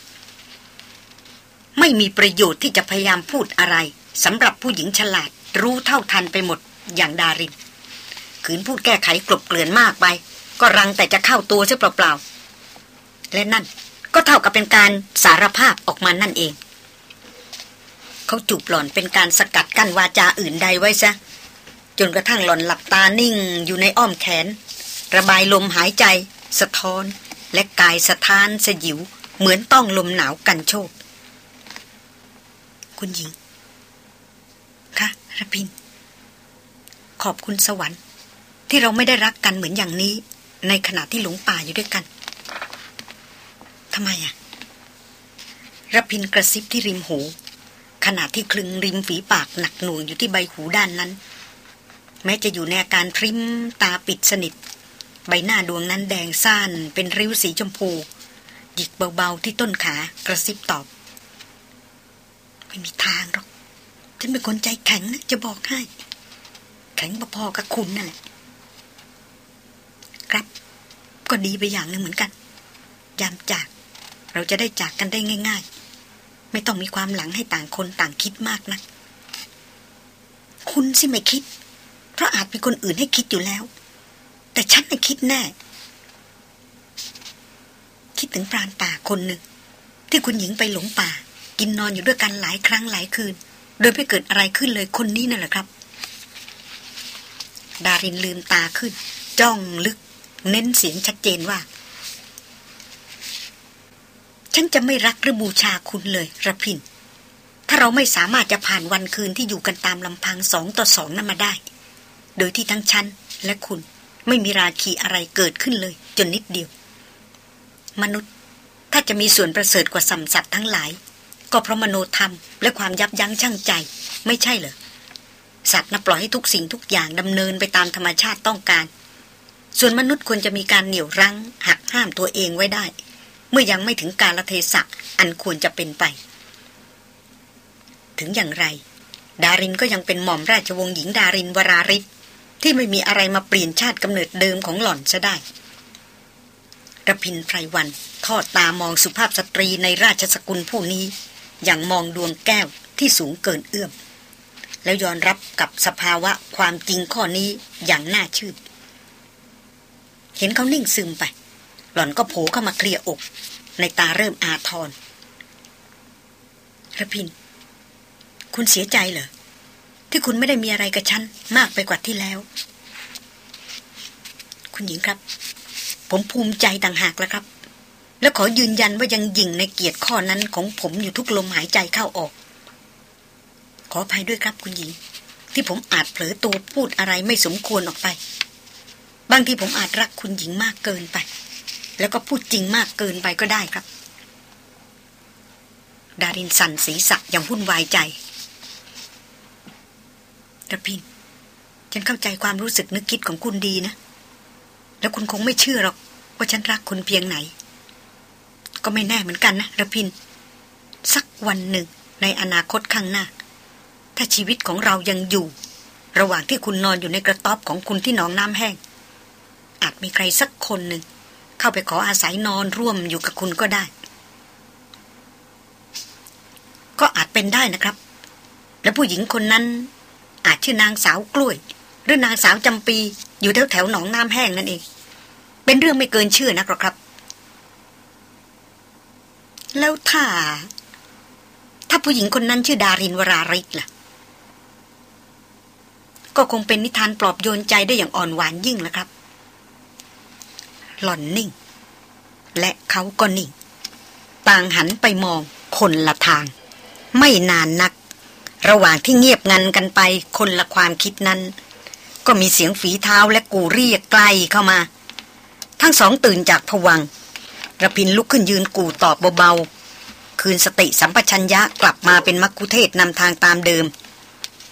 ไม่มีประโยชน์ที่จะพยายามพูดอะไรสำหรับผู้หญิงฉลาดรู้เท่าทันไปหมดอย่างดารินขืนพูดแก้ไขกลบเกลื่อนมากไป ก็รังแต่จะเข้าตัวเสียเปล่าๆ และนั่นก็เท่ากับเป็นการสารภาพออกมานั่นเอง เขาจูบหล่อนเป็นการสกัดกั้นวาจาอื่นใดไว้ซะ จนกระทั่งหล่อนหลับตานิ่งอยู่ในอ้อมแขน ระบายลมหายใจ สะท้อน และกายสะท้านสยิว เหมือนต้องลมหนาวกันโชค คุณหญิง ค่ะระพิน ขอบคุณสวรรค์ที่เราไม่ได้รักกันเหมือนอย่างนี้ ในขณะที่หลงป่าอยู่ด้วยกันทำไมอะรพินกระซิบที่ริมหู ขณะที่คลึงริมฝีปากหนักหน่วงอยู่ที่ใบหูด้านนั้น แม้จะอยู่ในอาการพริมตาปิดสนิท ใบหน้าดวงนั้นแดงซ่านเป็นริ้วสีชมพูหยิกเบาๆที่ต้นขากระซิบตอบ ไม่มีทางหรอกฉันเป็นคนใจแข็งนะจะบอกให้ แข็งพอๆกับคุณนั่นแหละ ครับ ก็ดีไปอย่างหนึ่งเหมือนกัน ยามจาก เราจะได้จากกันได้ง่าย ๆ ไม่ต้องมีความหลังให้ต่างคนต่างคิดมากนะคุณสิไม่คิด เพราะอาจมีคนอื่นให้คิดอยู่แล้ว แต่ฉันไม่คิดแน่ คิดถึงปราณป่าคนหนึ่ง ที่คุณหญิงไปหลงป่า กินนอนอยู่ด้วยกันหลายครั้งหลายคืน โดยไม่เกิดอะไรขึ้นเลยคนนี้นั่นแหละครับ ดารินลืมตาขึ้น จ้องลึก เน้นเสียงชัดเจนว่า ฉันจะไม่รักหรือบูชาคุณเลยระพิน ถ้าเราไม่สามารถจะผ่านวันคืนที่อยู่กันตามลำพังสองต่อสองนั้นมาได้ โดยที่ทั้งฉันและคุณไม่มีราคีอะไรเกิดขึ้นเลย จนนิดเดียว มนุษย์ถ้าจะมีส่วนประเสริฐกว่าสัมสัตว์ทั้งหลาย ก็เพราะมโนธรรมและความยับยั้งชั่งใจ ไม่ใช่เหรอสัตว์น่ะปล่อยให้ทุกสิ่งทุกอย่างดำเนินไปตามธรรมชาติต้องการ ส่วนมนุษย์ควรจะมีการเหนี่ยวรั้ง หักห้ามตัวเองไว้ได้ เมื่อยังไม่ถึงการละเทศะอันควรจะเป็นไป ถึงอย่างไร ดารินก็ยังเป็นหม่อมราชวงศ์หญิงดารินวราริศที่ไม่มีอะไรมาเปลี่ยนชาติกำเนิดเดิมของหล่อนซะได้ระพินไพรวันทอดตามองสุภาพสตรีในราชสกุลผู้นี้ อย่างมองดวงแก้วที่สูงเกินเอื้อม แล้วยอนรับกับสภาวะความจริงข้อนี้อย่างน่าชื่น เห็นเขานิ่งซึมไป หล่อนก็โผล่เข้ามาเคลียอก ในตาเริ่มอาทรระพิน คุณเสียใจเหรอ ที่คุณไม่ได้มีอะไรกับฉัน มากไปกว่าที่แล้ว คุณหญิงครับ ผมภูมิใจต่างหากแล้วครับ และขอยืนยันว่ายังยิงในเกียรติข้อนั้นของผมอยู่ทุกลมหายใจเข้าออก ขออภัยด้วยครับคุณหญิง ที่ผมอาจเผลอตัวพูดอะไรไม่สมควรออกไป บางทีผมอาจรักคุณหญิงมากเกินไป แล้วก็พูดจริงมากเกินไปก็ได้ครับ ดารินสันศีรษะอย่างวุ่นวายใจระพิน ฉันเข้าใจความรู้สึกนึกคิดของคุณดีนะ แล้วคุณคงไม่เชื่อหรอกว่าฉันรักคุณเพียงไหน ก็ไม่แน่เหมือนกันนะระพิน สักวันหนึ่งในอนาคตข้างหน้า ถ้าชีวิตของเรายังอยู่ ระหว่างที่คุณนอนอยู่ในกระต๊อบของคุณที่หนองน้ำแห้ง อาจมีใครสักคนหนึ่ง เข้าไปขออาศัยนอนร่วมอยู่กับคุณก็ได้ ก็อาจเป็นได้นะครับ และผู้หญิงคนนั้น อาจชื่อนางสาวกล้วย หรือนางสาวจำปีอยู่แถวแถวหนองน้ำแห้งนั่นเอง เป็นเรื่องไม่เกินเชื่อนะครับ แล้วถ้า ถ้าผู้หญิงคนนั้นชื่อดารินวราริกล่ะก็คงเป็นนิทานปลอบโยนใจได้อย่างอ่อนหวานยิ่งแหละครับ หล่อนนิ่ง และเขาก็นิ่ง ต่างหันไปมองคนละทาง ไม่นานนัก ระหว่างที่เงียบงันกันไปคนละความคิดนั้น ก็มีเสียงฝีเท้าและกูเรียกไกล้เข้ามา ทั้งสองตื่นจากผวังระพินลุกขึ้นยืนกูตอบเบาๆ คืนสติสัมปชัญญะกลับมาเป็นมักคุเทศนำทางตามเดิม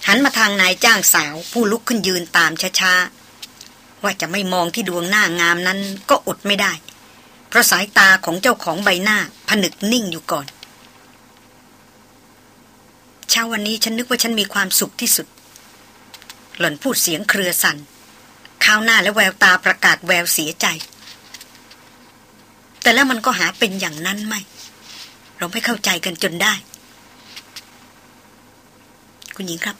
หันมาทางนายจ้างสาวผู้ลุกขึ้นยืนตามช้าๆ ว่าจะไม่มองที่ดวงหน้างามนั้นก็อดไม่ได้ เพราะสายตาของเจ้าของใบหน้าผนึกนิ่งอยู่ก่อน เช้าวันนี้ฉันนึกว่าฉันมีความสุขที่สุด หล่อนพูดเสียงเครือสัน่นข้าวหน้าและแววตาประกาศแววเสียใจ แต่แล้วมันก็หาเป็นอย่างนั้นไม่ เราไม่เข้าใจกันจนได้ คุณหญิงครับ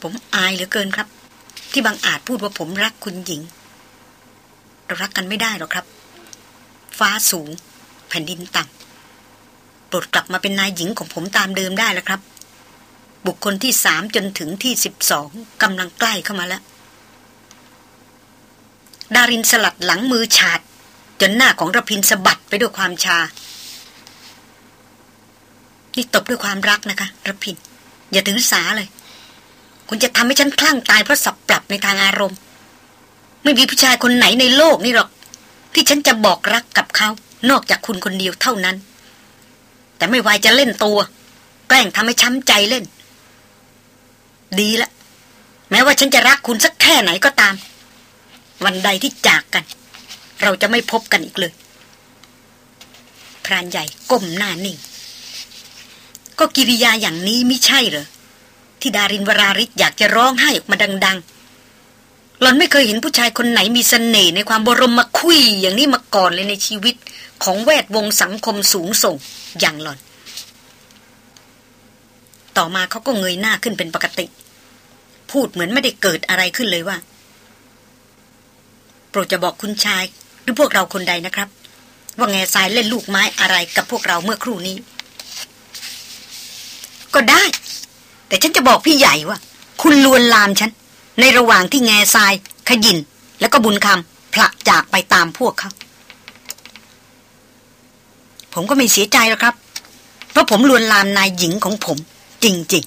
ผมอายเหลือเกินครับ ที่บางอาจพูดว่าผมรักคุณหญิง เรารักกันไม่ได้หรอกครับ ฟ้าสูง แผ่นดินต่ำโปรดกลับมาเป็นนายหญิงของผมตามเดิมได้แล้วครับ บุคคลที่สามจนถึงที่สิบสองกำลังใกล้เข้ามาแล้ว ดารินสลัดหลังมือฉาด จนหน้าของระพินสะบัดไปด้วยความชา นี่ตบด้วยความรักนะคะระพิน อย่าถือสาเลย คุณจะทำให้ฉันคลั่งตายเพราะสับปรับในทางอารมณ์ ไม่มีผู้ชายคนไหนในโลกนี่หรอก ที่ฉันจะบอกรักกับเขา นอกจากคุณคนเดียวเท่านั้น แต่ไม่วายจะเล่นตัว แกล้งทำให้ช้ำใจเล่น ดีละแม้ว่าฉันจะรักคุณสักแค่ไหนก็ตาม วันใดที่จากกัน เราจะไม่พบกันอีกเลยพรานใหญ่ก้มหน้านิ่ง ก็กิริยาอย่างนี้ไม่ใช่เหรอ ที่ดารินวราริศอยากจะร้องไห้ออกมาดัง ๆ หล่อนไม่เคยเห็นผู้ชายคนไหนมีสเสน่ห์ในความบรมมาคุยอย่างนี้มาก่อนเลยในชีวิตของแวดวงสังคมสูงส่งอย่างหล่อน ต่อมาเขาก็เงยหน้าขึ้นเป็นปกติ พูดเหมือนไม่ได้เกิดอะไรขึ้นเลยว่า โปรดจะบอกคุณชายหรือพวกเราคนใดนะครับ ว่าแง่ทรายเล่นลูกไม้อะไรกับพวกเราเมื่อครู่นี้ ก็ได้ แต่ฉันจะบอกพี่ใหญ่ว่า คุณลวนลามฉัน ในระหว่างที่แง่ทราย ขยิน แล้วก็บุญคำผละจากไปตามพวกเขาผมก็ไม่เสียใจหรอกครับ เพราะผมลวนลามนายหญิงของผม จริง